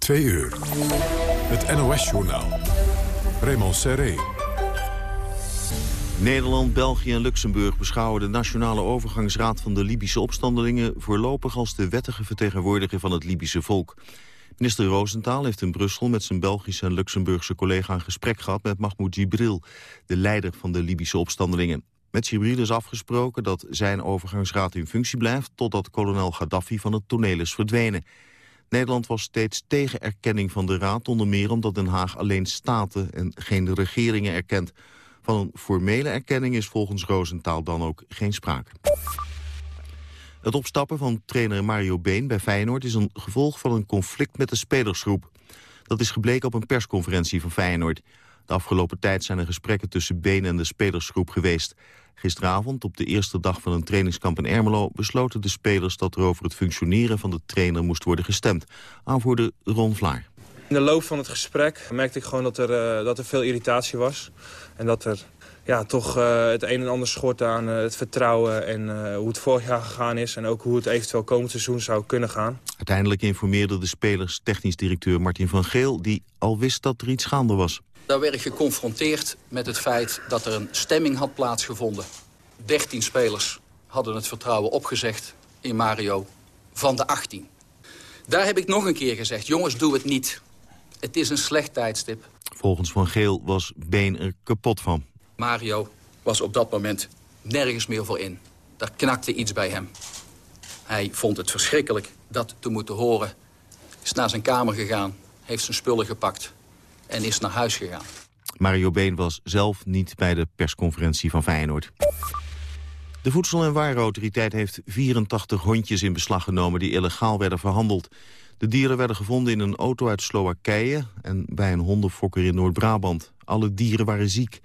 Twee uur. Het NOS-journaal. Raymond Serré. Nederland, België en Luxemburg beschouwen de Nationale Overgangsraad van de Libische opstandelingen voorlopig als de wettige vertegenwoordiger van het Libische volk. Minister Roosentaal heeft in Brussel met zijn Belgische en Luxemburgse collega een gesprek gehad met Mahmoud Jibril, de leider van de Libische opstandelingen. Met Jibril is afgesproken dat zijn overgangsraad in functie blijft totdat kolonel Gaddafi van het toneel is verdwenen. Nederland was steeds tegen erkenning van de raad, onder meer omdat Den Haag alleen staten en geen regeringen erkent. Van een formele erkenning is volgens Roosentaal dan ook geen sprake. Het opstappen van trainer Mario Been bij Feyenoord is een gevolg van een conflict met de spelersgroep. Dat is gebleken op een persconferentie van Feyenoord. De afgelopen tijd zijn er gesprekken tussen Been en de spelersgroep geweest. Gisteravond, op de eerste dag van een trainingskamp in Ermelo... besloten de spelers dat er over het functioneren van de trainer moest worden gestemd. Aanvoerder Ron Vlaar. In de loop van het gesprek merkte ik gewoon dat er, uh, dat er veel irritatie was. En dat er ja, toch uh, het een en ander schort aan uh, het vertrouwen... en hoe het vorig jaar gegaan is... en ook hoe het eventueel komend seizoen zou kunnen gaan. Uiteindelijk informeerde de spelers technisch directeur Martin van Geel... die al wist dat er iets gaande was. Daar werd ik geconfronteerd met het feit dat er een stemming had plaatsgevonden. 13 spelers hadden het vertrouwen opgezegd in Mario van de 18. Daar heb ik nog een keer gezegd, jongens, doe het niet. Het is een slecht tijdstip. Volgens Van Geel was Been er kapot van. Mario was op dat moment nergens meer voor in. Daar knakte iets bij hem. Hij vond het verschrikkelijk dat te moeten horen. Is naar zijn kamer gegaan, heeft zijn spullen gepakt en is naar huis gegaan. Mario Been was zelf niet bij de persconferentie van Feyenoord. De Voedsel- en Warenautoriteit heeft 84 hondjes in beslag genomen... die illegaal werden verhandeld. De dieren werden gevonden in een auto uit Slowakije... en bij een hondenfokker in Noord-Brabant. Alle dieren waren ziek.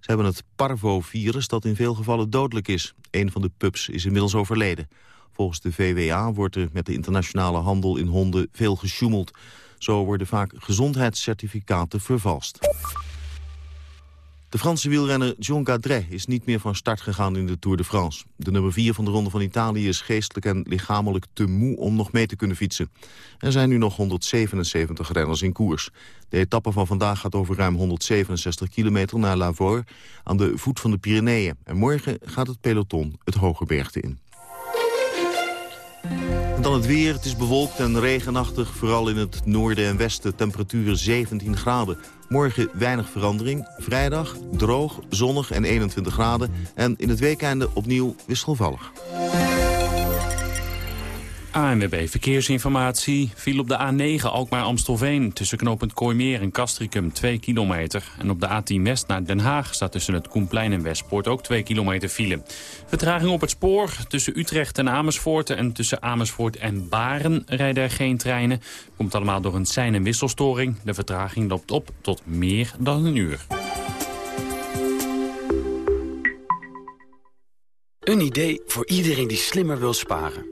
Ze hebben het parvovirus dat in veel gevallen dodelijk is. Een van de pups is inmiddels overleden. Volgens de VWA wordt er met de internationale handel in honden veel gesjoemeld. Zo worden vaak gezondheidscertificaten vervalst. De Franse wielrenner John Gadret is niet meer van start gegaan in de Tour de France. De nummer 4 van de Ronde van Italië is geestelijk en lichamelijk te moe om nog mee te kunnen fietsen. Er zijn nu nog 177 renners in koers. De etappe van vandaag gaat over ruim 167 kilometer naar Lavore aan de voet van de Pyreneeën. En morgen gaat het peloton het Hogerbergte in. Dan het weer. Het is bewolkt en regenachtig, vooral in het noorden en westen. Temperatuur 17 graden. Morgen weinig verandering. Vrijdag droog, zonnig en 21 graden. En in het weekende opnieuw wisselvallig. ANWB Verkeersinformatie viel op de A9 Alkmaar-Amstelveen... tussen knooppunt Kooimeer en Castricum 2 kilometer. En op de A10 West naar Den Haag staat tussen het Koenplein en Westpoort ook 2 kilometer file. Vertraging op het spoor tussen Utrecht en Amersfoort... en tussen Amersfoort en Baren rijden er geen treinen. Komt allemaal door een sein- en wisselstoring. De vertraging loopt op tot meer dan een uur. Een idee voor iedereen die slimmer wil sparen.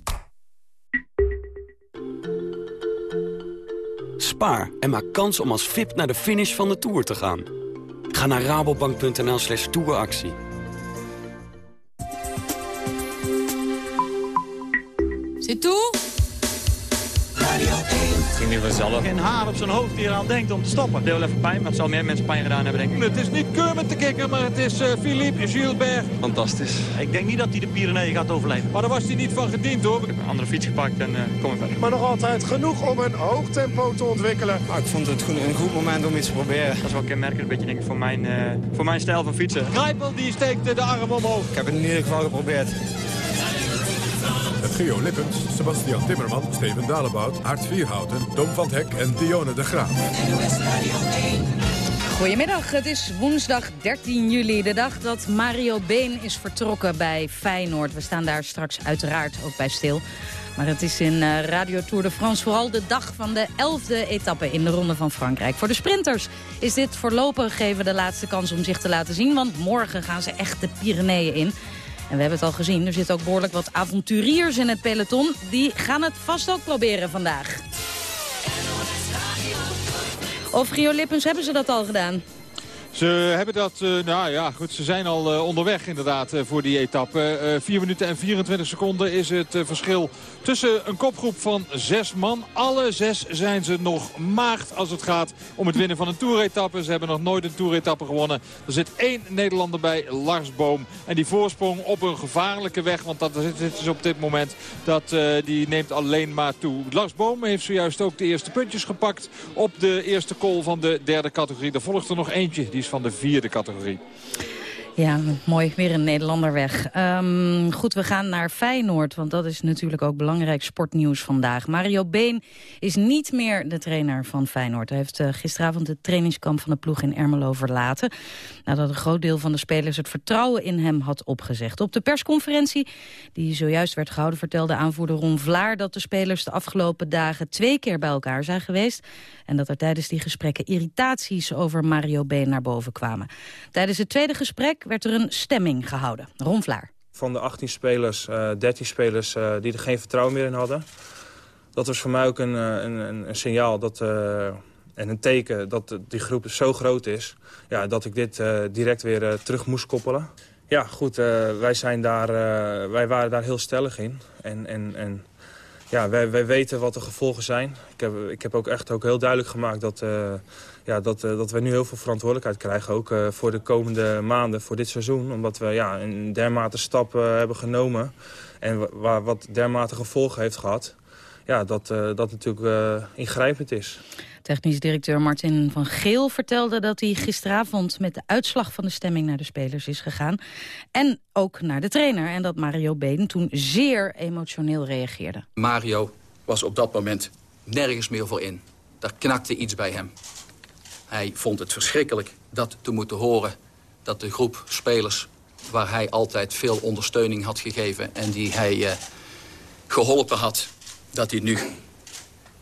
Spaar en maak kans om als VIP naar de finish van de Tour te gaan. Ga naar rabobank.nl slash touractie. C'est tout? Ging nu vanzelf. Geen haar op zijn hoofd die eraan denkt om te stoppen. Deel even pijn, maar het zal meer mensen pijn gedaan hebben, denk ik. Het is niet Kermit de kikker, maar het is uh, Philippe Gilbert. Fantastisch. Ik denk niet dat hij de Pyreneeën gaat overleven. Maar daar was hij niet van gediend, hoor. Ik heb een andere fiets gepakt en uh, kom verder. Maar nog altijd genoeg om een hoog tempo te ontwikkelen. Ah, ik vond het een goed moment om iets te proberen. Dat is wel kenmerkend, een beetje denk ik, voor mijn, uh, voor mijn stijl van fietsen. Grijpel die steekt de arm omhoog. Ik heb het in ieder geval geprobeerd. Geo Lippens, Sebastian Timmerman, Steven Dalebout, Art Vierhouten, Tom van Hek en Dionne de Graaf. Goedemiddag, het is woensdag 13 juli, de dag dat Mario Been is vertrokken bij Feyenoord. We staan daar straks uiteraard ook bij stil. Maar het is in uh, Radio Tour de France vooral de dag van de 11e etappe in de Ronde van Frankrijk. Voor de sprinters is dit voorlopig geven de laatste kans om zich te laten zien. Want morgen gaan ze echt de Pyreneeën in. En we hebben het al gezien, er zitten ook behoorlijk wat avonturiers in het peloton. Die gaan het vast ook proberen vandaag. Of Rio Lippens, hebben ze dat al gedaan? Ze hebben dat, uh, nou ja, goed, ze zijn al uh, onderweg inderdaad uh, voor die etappe. 4 minuten en 24 seconden is het verschil tussen een kopgroep van zes man. Alle zes zijn ze nog maagd als het gaat om het winnen van een toeretappe. Ze hebben nog nooit een toeretappe gewonnen. Er zit één Nederlander bij, Lars Boom. En die voorsprong op een gevaarlijke weg, want dat dus op dit moment, dat, die neemt alleen maar toe. Lars Boom heeft zojuist ook de eerste puntjes gepakt op de eerste call van de derde categorie. Er volgt er nog eentje, die van de vierde categorie. Ja, mooi. Weer een Nederlander weg. Um, goed, we gaan naar Feyenoord, want dat is natuurlijk ook belangrijk sportnieuws vandaag. Mario Been is niet meer de trainer van Feyenoord. Hij heeft uh, gisteravond het trainingskamp van de ploeg in Ermelo verlaten. Nadat een groot deel van de spelers het vertrouwen in hem had opgezegd. Op de persconferentie, die zojuist werd gehouden, vertelde aanvoerder Ron Vlaar... dat de spelers de afgelopen dagen twee keer bij elkaar zijn geweest. En dat er tijdens die gesprekken irritaties over Mario Been naar boven kwamen. Tijdens het tweede gesprek werd er een stemming gehouden. Ron Vlaar. Van de 18 spelers, uh, 13 spelers uh, die er geen vertrouwen meer in hadden. Dat was voor mij ook een, een, een signaal dat, en een teken dat die groep zo groot is... Ja, dat ik dit direct weer terug moest koppelen. Ja, goed, wij, zijn daar, wij waren daar heel stellig in. En, en, en ja, wij, wij weten wat de gevolgen zijn. Ik heb, ik heb ook echt ook heel duidelijk gemaakt dat, ja, dat, uh, dat we nu heel veel verantwoordelijkheid krijgen. Ook uh, voor de komende maanden, voor dit seizoen. Omdat we ja, een dermate stap hebben genomen. En waar, wat dermate gevolgen heeft gehad. Ja, dat dat natuurlijk ingrijpend is. Technisch directeur Martin van Geel vertelde dat hij gisteravond met de uitslag van de stemming naar de spelers is gegaan. En ook naar de trainer. En dat Mario Been toen zeer emotioneel reageerde. Mario was op dat moment nergens meer voor in. Daar knakte iets bij hem. Hij vond het verschrikkelijk dat te moeten horen dat de groep spelers... waar hij altijd veel ondersteuning had gegeven en die hij uh, geholpen had... dat hij nu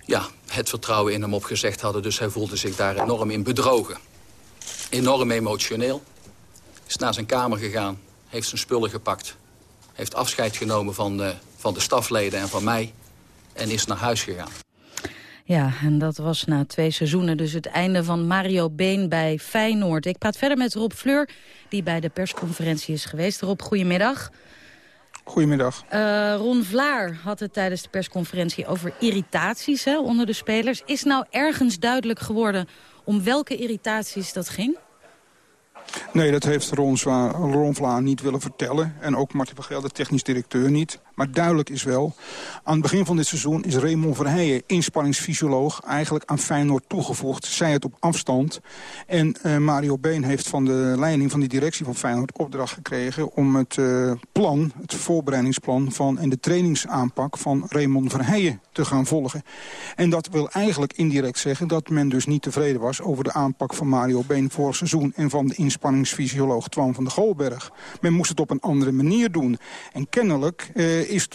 ja, het vertrouwen in hem opgezegd hadden. Dus hij voelde zich daar enorm in bedrogen. Enorm emotioneel. Is naar zijn kamer gegaan, heeft zijn spullen gepakt. Heeft afscheid genomen van de, van de stafleden en van mij. En is naar huis gegaan. Ja, en dat was na twee seizoenen dus het einde van Mario Been bij Feyenoord. Ik praat verder met Rob Fleur, die bij de persconferentie is geweest. Rob, goedemiddag. Goedemiddag. Uh, Ron Vlaar had het tijdens de persconferentie over irritaties hè, onder de spelers. Is nou ergens duidelijk geworden om welke irritaties dat ging? Nee, dat heeft Ron, Ron Vlaar niet willen vertellen. En ook Martin van Geel, de technisch directeur, niet. Maar duidelijk is wel, aan het begin van dit seizoen is Raymond Verheijen, inspanningsfysioloog, eigenlijk aan Feyenoord toegevoegd. Zij het op afstand. En uh, Mario Been heeft van de leiding van die directie van Feyenoord opdracht gekregen om het uh, plan, het voorbereidingsplan van en de trainingsaanpak van Raymond Verheijen te gaan volgen. En dat wil eigenlijk indirect zeggen dat men dus niet tevreden was over de aanpak van Mario Been vorig seizoen en van de inspanningsfysioloog Twan van de Golberg. Men moest het op een andere manier doen. En kennelijk uh, is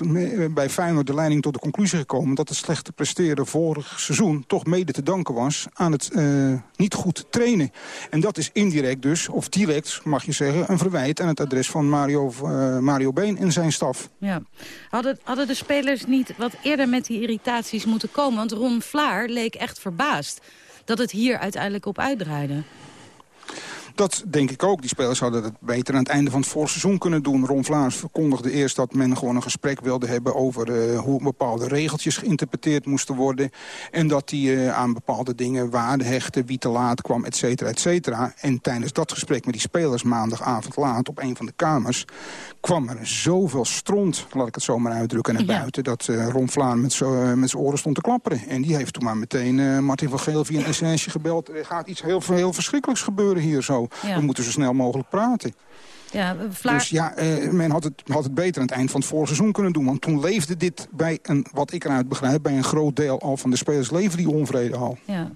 bij Feyenoord de leiding tot de conclusie gekomen... dat het slechte presteren vorig seizoen toch mede te danken was... aan het uh, niet goed trainen. En dat is indirect dus, of direct mag je zeggen... een verwijt aan het adres van Mario, uh, Mario Been en zijn staf. Ja. Hadden, hadden de spelers niet wat eerder met die irritaties moeten komen? Want Ron Vlaar leek echt verbaasd dat het hier uiteindelijk op uitdraaide. Dat denk ik ook. Die spelers hadden het beter aan het einde van het voorseizoen kunnen doen. Ron Vlaars verkondigde eerst dat men gewoon een gesprek wilde hebben... over uh, hoe bepaalde regeltjes geïnterpreteerd moesten worden. En dat die uh, aan bepaalde dingen waarde hechten, wie te laat kwam, et cetera, et cetera. En tijdens dat gesprek met die spelers maandagavond laat op een van de kamers... kwam er zoveel stront, laat ik het zo maar uitdrukken, naar buiten... Dat uh, Ron Vlaar met, met zijn oren stond te klapperen. En die heeft toen maar meteen Martin van Geel via een sms gebeld. Er gaat iets heel, heel verschrikkelijks gebeuren hier zo. Ja. We moeten zo snel mogelijk praten. Ja, Vlaar... Dus ja, uh, men had het, had het beter aan het eind van het vorige seizoen kunnen doen. Want toen leefde dit bij een, wat ik eruit begrijp, bij een groot deel al van de spelers leven die onvrede al. Ja.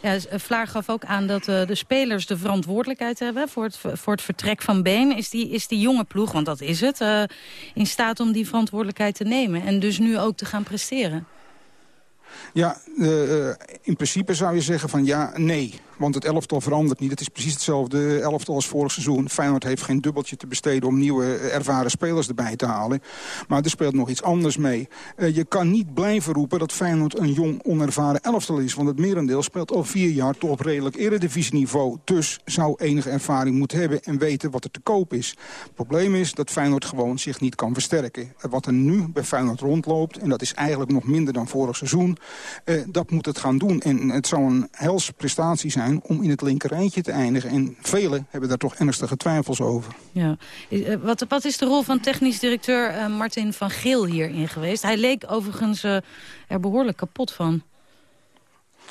Ja, Vlaar gaf ook aan dat uh, de spelers de verantwoordelijkheid hebben voor het, voor het vertrek van Been. Is die, is die jonge ploeg, want dat is het, uh, in staat om die verantwoordelijkheid te nemen en dus nu ook te gaan presteren? Ja, in principe zou je zeggen van ja, nee. Want het elftal verandert niet. Het is precies hetzelfde elftal als vorig seizoen. Feyenoord heeft geen dubbeltje te besteden om nieuwe eh, ervaren spelers erbij te halen. Maar er speelt nog iets anders mee. Uh, je kan niet blijven roepen dat Feyenoord een jong, onervaren elftal is. Want het merendeel speelt al vier jaar toch op redelijk eredivisieniveau. Dus zou enige ervaring moeten hebben en weten wat er te koop is. Het probleem is dat Feyenoord gewoon zich niet kan versterken. Wat er nu bij Feyenoord rondloopt, en dat is eigenlijk nog minder dan vorig seizoen... Dat moet het gaan doen. En het zou een helse prestatie zijn om in het linkerrijtje te eindigen. En velen hebben daar toch ernstige twijfels over. Ja. Eh, wat, wat is de rol van technisch directeur uh, Martin van Geel hierin geweest? Hij leek overigens uh, er behoorlijk kapot van.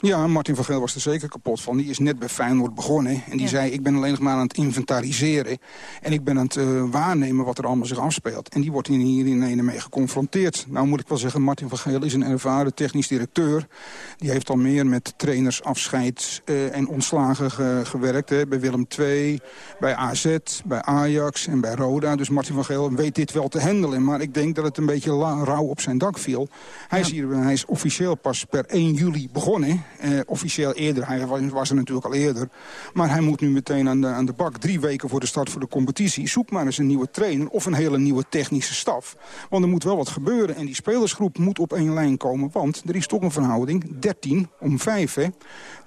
Ja, Martin van Geel was er zeker kapot van. Die is net bij Feyenoord begonnen. En die zei, ik ben alleen nog maar aan het inventariseren. En ik ben aan het uh, waarnemen wat er allemaal zich afspeelt. En die wordt hier in ene mee geconfronteerd. Nou moet ik wel zeggen, Martin van Geel is een ervaren technisch directeur. Die heeft al meer met trainers afscheid uh, en ontslagen ge gewerkt. Hè. Bij Willem II, bij AZ, bij Ajax en bij Roda. Dus Martin van Geel weet dit wel te handelen. Maar ik denk dat het een beetje rauw op zijn dak viel. Hij, ja. is hier, hij is officieel pas per 1 juli begonnen. Uh, officieel eerder. Hij was er natuurlijk al eerder. Maar hij moet nu meteen aan de, aan de bak. Drie weken voor de start voor de competitie. Zoek maar eens een nieuwe trainer of een hele nieuwe technische staf. Want er moet wel wat gebeuren. En die spelersgroep moet op één lijn komen. Want er is toch een verhouding. 13 om 5. Hè.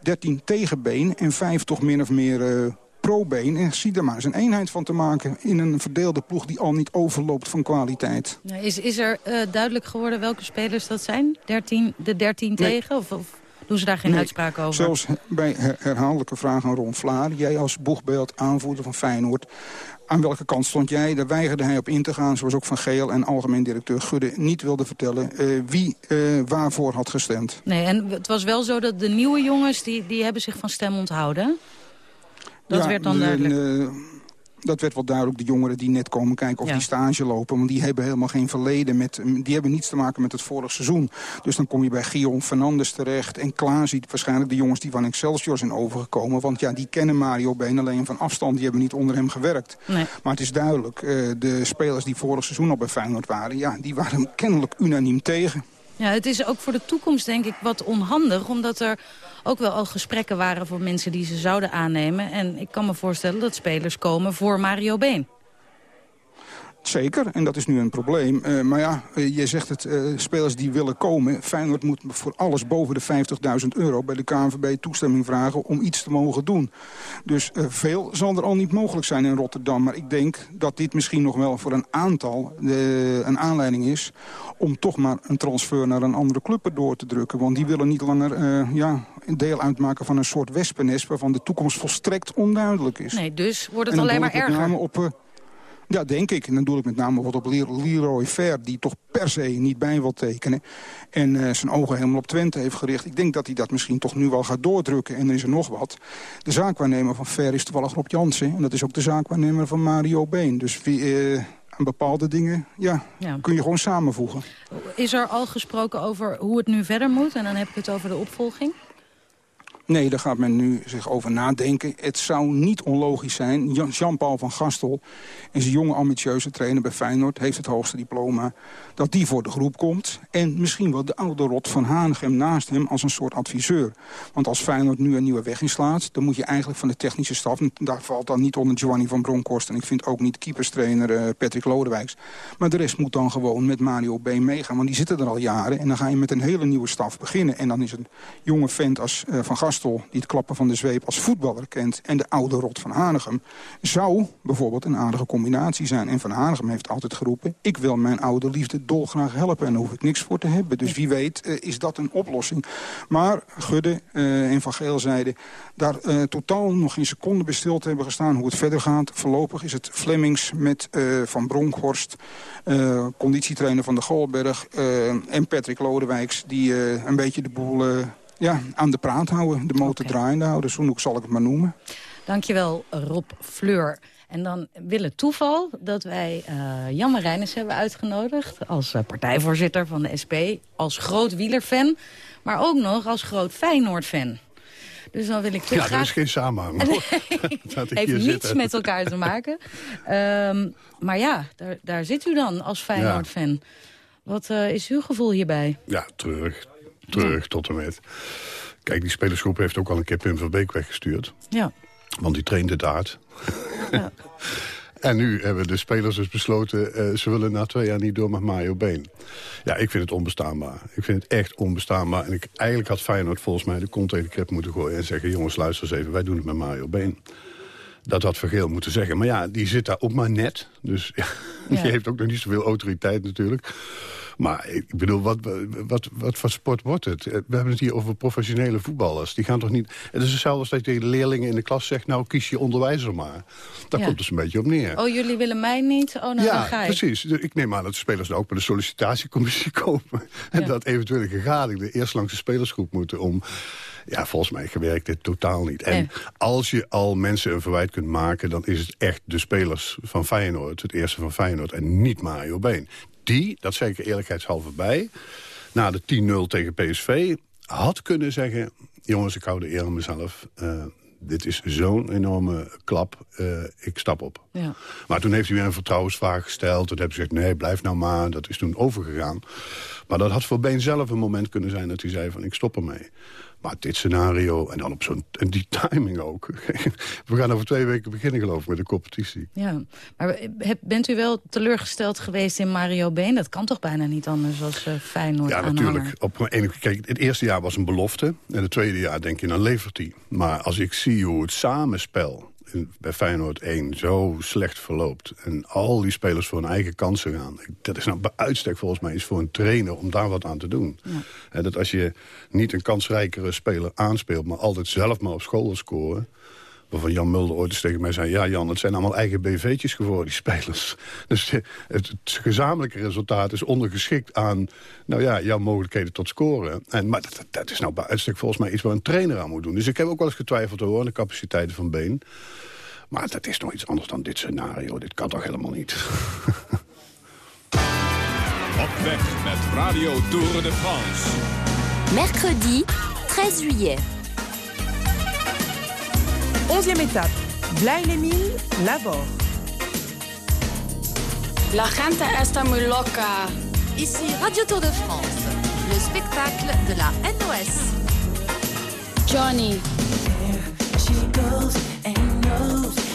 13 tegenbeen en 5 toch min of meer... Uh, pro-been. En zie er maar eens een eenheid van te maken in een verdeelde ploeg die al niet overloopt van kwaliteit. Is, is er uh, duidelijk geworden welke spelers dat zijn? 13, de 13 nee. tegen? Of, of doen ze daar geen nee, uitspraak over? Zelfs bij her herhaaldelijke vragen aan Ron Vlaar. Jij als boegbeeld aanvoerder van Feyenoord. Aan welke kant stond jij? Daar weigerde hij op in te gaan. Zoals ook Van Geel en algemeen directeur Gudde niet wilde vertellen... Uh, wie uh, waarvoor had gestemd. Nee, en het was wel zo dat de nieuwe jongens... die, die hebben zich van stem onthouden. Dat ja, werd dan duidelijk. De, dat werd wel duidelijk, de jongeren die net komen kijken of Ja. die stage lopen. Want die hebben helemaal geen verleden. Met, die hebben niets te maken met het vorige seizoen. Dus dan kom je bij Gion Fernandes terecht. En Klaas ziet waarschijnlijk de jongens die van Excelsior zijn overgekomen. Want ja, die kennen Mario Been alleen van afstand. Die hebben niet onder hem gewerkt. Nee. Maar het is duidelijk, eh, de spelers die vorig seizoen al bij Feyenoord waren... Ja, die waren kennelijk unaniem tegen. Ja, het is ook voor de toekomst denk ik wat onhandig. Omdat er ook wel al gesprekken waren voor mensen die ze zouden aannemen. En ik kan me voorstellen dat spelers komen voor Mario Been. Zeker, en dat is nu een probleem. Uh, maar ja, uh, je zegt het, uh, spelers die willen komen... Feyenoord moet voor alles boven de 50.000 euro bij de KNVB toestemming vragen... om iets te mogen doen. Dus veel zal er al niet mogelijk zijn in Rotterdam. Maar ik denk dat dit misschien nog wel voor een aantal een aanleiding is... om toch maar een transfer naar een andere club door te drukken. Want die willen niet langer ja, deel uitmaken van een soort wespennest... waarvan de toekomst volstrekt onduidelijk is. Nee, dus wordt het alleen maar erger. Op, ja, denk ik. En dan doe ik met name wat op Leroy Fair... die toch per se niet bij wil tekenen. En uh, zijn ogen helemaal op Twente heeft gericht. Ik denk dat hij dat misschien toch nu wel gaat doordrukken. En er is er nog wat. De zaakwaarnemer van Fair is toevallig Rob Jansen. En dat is ook de zaakwaarnemer van Mario Been. Dus wie... Uh, aan bepaalde dingen ja, ja, kun je gewoon samenvoegen. Is er al gesproken over hoe het nu verder moet? En dan heb ik het over de opvolging? Nee, daar gaat men nu zich over nadenken. Het zou niet onlogisch zijn. Jean-Paul van Gastel is een jonge ambitieuze trainer bij Feyenoord. Heeft het hoogste diploma. Dat die voor de groep komt. En misschien wel de oude rot van Hanegem naast hem als een soort adviseur. Want als Feyenoord nu een nieuwe weg inslaat... dan moet je eigenlijk van de technische staf... daar valt dan niet onder Giovanni van Bronckhorst... en ik vind ook niet keeperstrainer uh, Patrick Lodewijks. Maar de rest moet dan gewoon met Mario B. meegaan. Want die zitten er al jaren. En dan ga je met een hele nieuwe staf beginnen. En dan is een jonge vent als uh, Van Gastel die het klappen van de zweep als voetballer kent... en de oude rot van Hanegem... zou bijvoorbeeld een aardige combinatie zijn. En Van Hanegem heeft altijd geroepen... ik wil mijn oude liefde dolgraag helpen en daar hoef ik niks voor te hebben. Dus wie weet uh, is dat een oplossing. Maar Gudde uh, en Van Geel zeiden... daar uh, totaal nog geen seconde stil te hebben gestaan hoe het verder gaat. Voorlopig is het Flemings met Van Bronkhorst... conditietrainer van de Golberg... en Patrick Lodewijks... die een beetje de boel ja, aan de praat houden, de motor okay. draaiende houden. Zo zal ik het maar noemen. Dankjewel, Rob Fleur. En dan wil het toeval dat wij uh, Jan Marijnis hebben uitgenodigd... als uh, partijvoorzitter van de SP, als groot wielerfan... maar ook nog als groot Feyenoord-fan. Dus dan wil ik toch ja, graag... er is geen samenhang. Nee, heeft niets zitten. met elkaar te maken. um, maar ja, daar, daar zit u dan als Feyenoord-fan. Ja. Wat uh, is uw gevoel hierbij? Ja, terug. Terug ja. tot en met. Kijk, die spelersgroep heeft ook al een keer Pim van Beek weggestuurd. Ja. Want die trainde het hard. Ja. en nu hebben de spelers dus besloten... Uh, ze willen na twee jaar niet door met Mario Been. Ja, ik vind het onbestaanbaar. Ik vind het echt onbestaanbaar. En ik, eigenlijk had Feyenoord volgens mij de kont tegen de krip moeten gooien... en zeggen, jongens, luister eens even, wij doen het met Mario Been. Dat had Vergeel moeten zeggen. Maar ja, die zit daar ook maar net. Dus ja, ja. die heeft ook nog niet zoveel autoriteit natuurlijk. Maar ik bedoel, wat, wat, wat voor sport wordt het? We hebben het hier over professionele voetballers. Die gaan toch niet... Het is hetzelfde als dat je tegen de leerlingen in de klas zegt... nou, kies je onderwijzer maar. Daar Ja. komt dus een beetje op neer. Oh, jullie willen mij niet? Oh, nou, dan ja, ga ik. precies. Dus Ik neem aan dat de spelers dan ook bij de sollicitatiecommissie komen. En dat eventuele gegadigden eerst langs de spelersgroep moeten om... Ja, volgens mij werkt dit totaal niet. En Nee. als je al mensen een verwijt kunt maken... dan is het echt de spelers van Feyenoord, het eerste van Feyenoord... en niet Mario Been. Die, dat zeg ik er eerlijkheidshalve bij... na de 10-0 tegen PSV had kunnen zeggen... jongens, ik hou de eer aan mezelf... eh, dit is zo'n enorme klap, eh, ik stap op. Ja. Maar toen heeft hij weer een vertrouwensvraag gesteld. Toen hebben ze gezegd, nee, blijf nou maar. Dat is toen overgegaan. Maar dat had voor Been zelf een moment kunnen zijn dat hij zei van, ik stop ermee. Maar dit scenario, en dan op zo'n en die timing ook. We gaan over twee weken beginnen, geloof ik, met de competitie. Ja, maar heb- bent u wel teleurgesteld geweest in Mario Been? Dat kan toch bijna niet anders als eh Feyenoord Ja, natuurlijk. Op een, kijk, het eerste jaar was een belofte. En het tweede jaar denk je, dan levert hij. Maar als ik zie hoe het samenspel bij Feyenoord 1 zo slecht verloopt... en al die spelers voor hun eigen kansen gaan... dat is nou bij uitstek volgens mij iets voor een trainer om daar wat aan te doen. Hè, dat als je niet een kansrijkere speler aanspeelt... maar altijd zelf maar op school wil scoren... Waarvan Jan Mulder ooit eens tegen mij zei... ja Jan, het zijn allemaal eigen BV'tjes geworden, die spelers. Dus eh, het, het gezamenlijke resultaat is ondergeschikt aan... nou ja, jouw mogelijkheden tot scoren. En, maar dat, dat, dat is nou bij uitstek volgens mij iets waar een trainer aan moet doen. Dus ik heb ook wel eens getwijfeld hoor, aan de capaciteiten van Been. Maar dat is nog iets anders dan dit scenario. Dit kan toch helemaal niet? Op weg met Radio Tour de France. Mercredi 13 juillet. 11e étape, Blaye-les-Mines, Lavore. La gente está muy loca. Ici Radio Tour de France, le spectacle de la NOS. Johnny. She goes and knows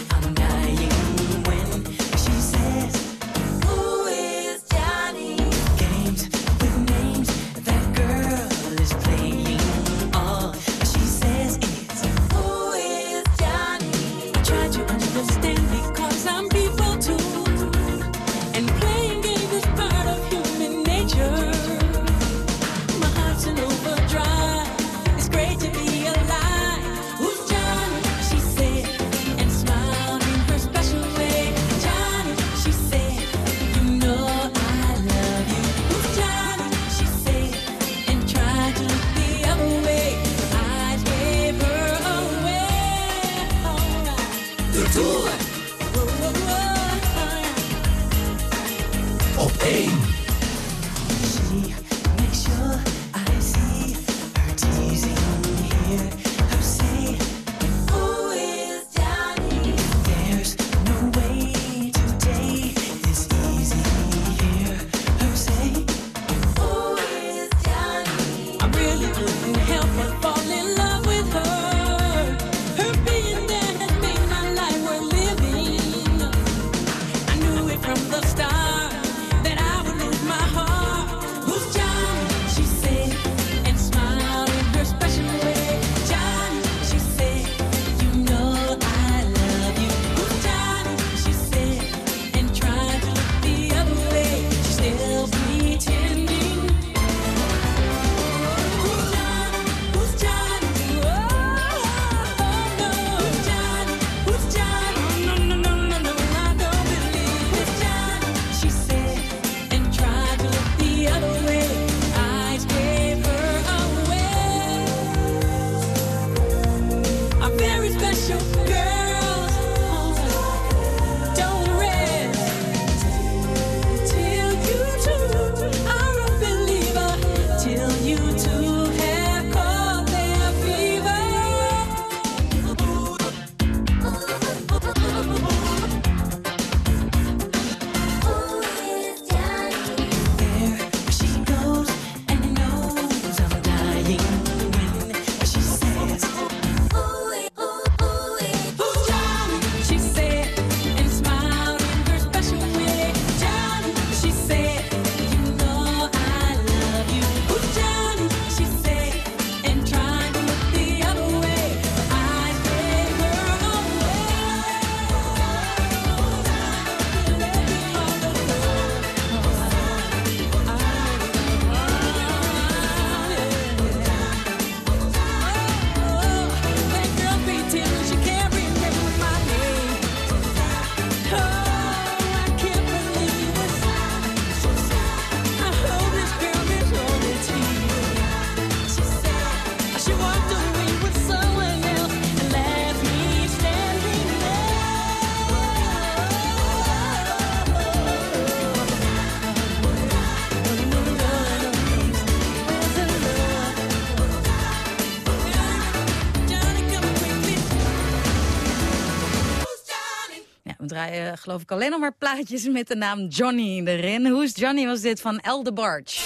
geloof ik alleen nog maar plaatjes met de naam Johnny erin. Is Johnny was dit van El de Barge.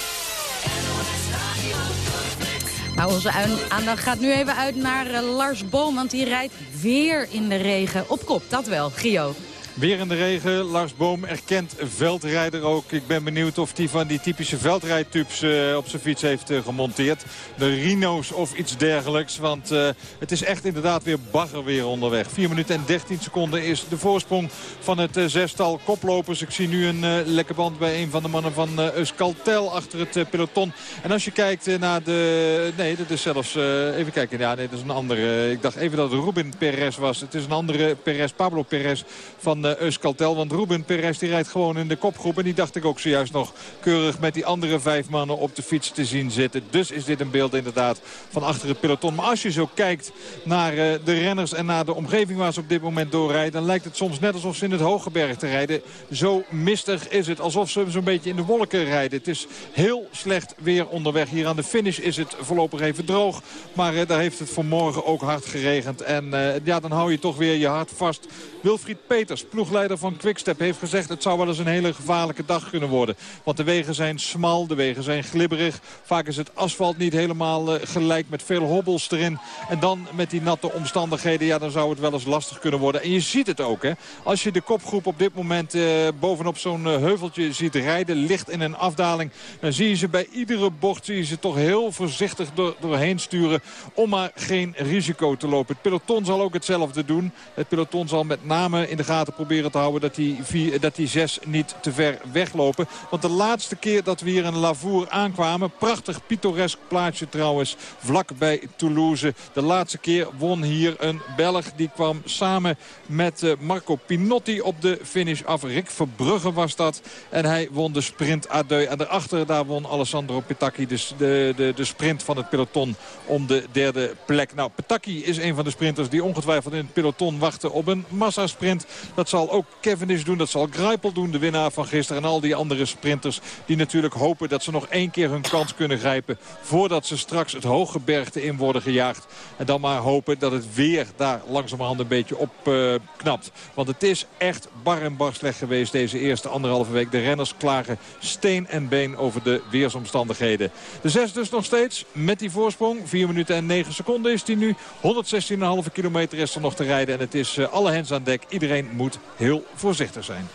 Nou, onze aandacht gaat nu even uit naar uh, Lars Boom, want die rijdt weer in de regen. Op kop, dat wel, Gio. Weer in de regen. Lars Boom erkent veldrijder ook. Ik ben benieuwd of hij van die typische veldrijdtubes uh, op zijn fiets heeft uh, gemonteerd. De Rino's of iets dergelijks. Want uh, het is echt inderdaad weer bagger weer onderweg. 4 minuten en 13 seconden is de voorsprong van het zestal koplopers. Ik zie nu een lekke band bij een van de mannen van Euskaltel achter het peloton. En als je kijkt naar de... Nee, dat is zelfs... even kijken. Ja, nee, dat is een andere. Ik dacht even dat het Ruben Perez was. Het is een andere Perez, Pablo Perez van Euskaltel. Want Ruben Perez die rijdt gewoon in de kopgroep. En die dacht ik ook zojuist nog keurig met die andere vijf mannen op de fiets te zien zitten. Dus is dit een beeld inderdaad van achter het peloton. Maar als je zo kijkt naar uh, de renners en naar de omgeving waar ze op dit moment doorrijden... dan lijkt het soms net alsof ze in het Hogeberg te rijden. Zo mistig is het. Alsof ze zo'n beetje in de wolken rijden. Het is heel slecht weer onderweg. Hier aan de finish is het voorlopig even droog. Maar uh, daar heeft het vanmorgen ook hard geregend. En ja, dan hou je toch weer je hart vast. Wilfried Peters, ploegleider van Quickstep, heeft gezegd... het zou wel eens een hele gevaarlijke dag kunnen worden. Want de wegen zijn smal, de wegen zijn glibberig. Vaak is het asfalt niet helemaal uh, gelijk met veel hobbels erin. En dan met die natte omstandigheden, ja, dan zou het wel eens lastig kunnen worden. En je ziet het ook, hè. Als je de kopgroep op dit moment uh, bovenop zo'n uh, heuveltje ziet rijden... licht in een afdaling, dan zie je ze bij iedere bocht... zie je ze toch heel voorzichtig door, doorheen sturen... om maar geen risico te lopen. Het peloton zal ook hetzelfde doen. Het peloton zal met name in de gaten proberen te houden... dat die, vier, dat die zes niet te ver weglopen. Want de laatste keer dat we hier in Lavour aankwamen... prachtig pittoresk plaatsje trouwens, vlak bij Toulouse. De laatste keer won hier een Belg. Die kwam samen met uh, Marco Pinotti op de finish af. Rick Verbrugge was dat. En hij won de sprint à. En daarachter daar won Alessandro Petacchi de, de, de sprint van het peloton om de derde plek. Nou, Petacchi is een van de sprinters die ongetwijfeld in het peloton wachten op een massasprint. Dat zal ook Cavendish doen, dat zal Greipel doen, de winnaar van gisteren. En al die andere sprinters die natuurlijk hopen dat ze nog één keer hun kans kunnen grijpen... voordat ze straks het hooggebergte in worden gejaagd. En dan maar hopen dat het weer daar langzamerhand een beetje op uh, knapt. Want het is echt bar en bar slecht geweest deze eerste anderhalve week. De renners klagen steen en been over de weersomstandigheden. De zes dus nog steeds met die voorsprong. 4 minuten en 9 seconden is die nu. 116,5 kilometer is er nog te rijden. En het is uh, alle hens aan dek. Iedereen moet heel voorzichtig zijn.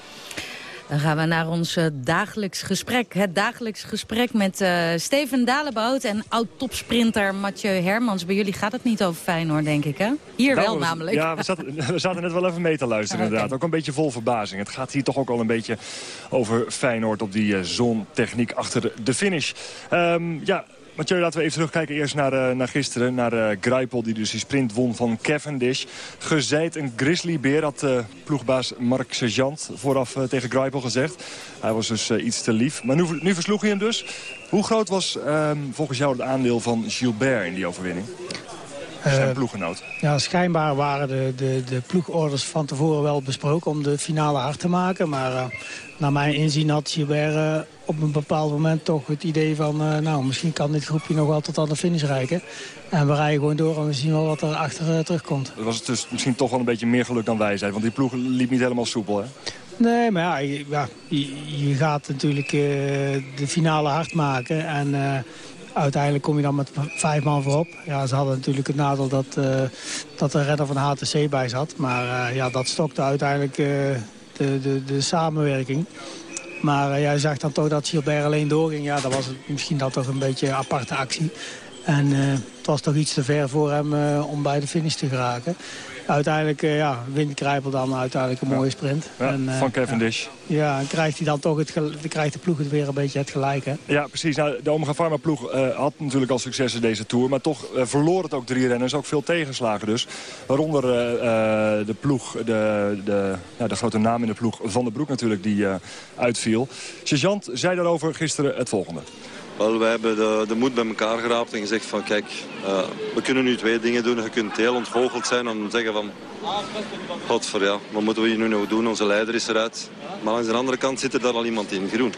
Dan gaan we naar ons uh, dagelijks gesprek. Het dagelijks gesprek met uh, Steven Dalebout en oud-topsprinter Mathieu Hermans. Bij jullie gaat het niet over Feyenoord, denk ik, hè? Hier nou, wel namelijk. Ja, we zaten, we zaten, net wel even mee te luisteren, ah, inderdaad. Okay. Ook een beetje vol verbazing. Het gaat hier toch ook al een beetje over Feyenoord op die uh, zontechniek achter de finish. Um, ja, Mathieu, laten we even terugkijken eerst naar, uh, naar gisteren. Naar uh, Greipel, die dus die sprint won van Cavendish. Gezeid een grizzlybeer, had uh, ploegbaas Mark Sergeant vooraf tegen Greipel gezegd. Hij was dus iets te lief. Maar nu, nu versloeg hij hem dus. Hoe groot was ehm, volgens jou het aandeel van Gilbert in die overwinning? Zijn ploeggenoot. Ja, schijnbaar waren de, de, de ploegorders van tevoren wel besproken om de finale hard te maken. Maar naar mijn inzien had Gilbert op een bepaald moment toch het idee van... Uh, nou, misschien kan dit groepje nog wel tot aan de finish reiken. En we rijden gewoon door en we zien wel wat er achter uh, terugkomt. Dat was het dus misschien toch wel een beetje meer geluk dan wij zijn. Want die ploeg liep niet helemaal soepel, hè? Nee, maar ja, je, ja, je, je gaat natuurlijk de finale hard maken. En uiteindelijk kom je dan met vijf man voorop. Ja, ze hadden natuurlijk het nadeel dat, dat de redder van HTC bij zat. Maar ja, dat stokte uiteindelijk de, de, de samenwerking. Maar uh, jij zag dan toch dat Gilbert alleen doorging. Ja, dat was misschien dan toch een beetje een aparte actie. En uh, het was toch iets te ver voor hem uh, om bij de finish te geraken. Uiteindelijk uh, ja, wint Krijpel dan uiteindelijk een mooie sprint. Ja, en, van Cavendish. Ja, en krijgt hij dan toch het, krijgt de ploeg het weer een beetje het gelijke. Ja, precies. Nou, de Omega Pharma ploeg had natuurlijk al succes in deze Tour. Maar toch verloor het ook drie renners. Ook veel tegenslagen dus. Waaronder de ploeg, de, de, ja, de grote naam in de ploeg Van der Broek natuurlijk, die uitviel. Sergeant zei daarover gisteren het volgende. Wel, wij hebben de, de moed bij elkaar geraapt en gezegd van kijk, uh, we kunnen nu twee dingen doen. Je kunt heel ontgoocheld zijn om te zeggen van... Godver, ja, wat moeten we hier nu nog doen? Onze leider is eruit. Maar aan de andere kant zit er daar al iemand in, groen.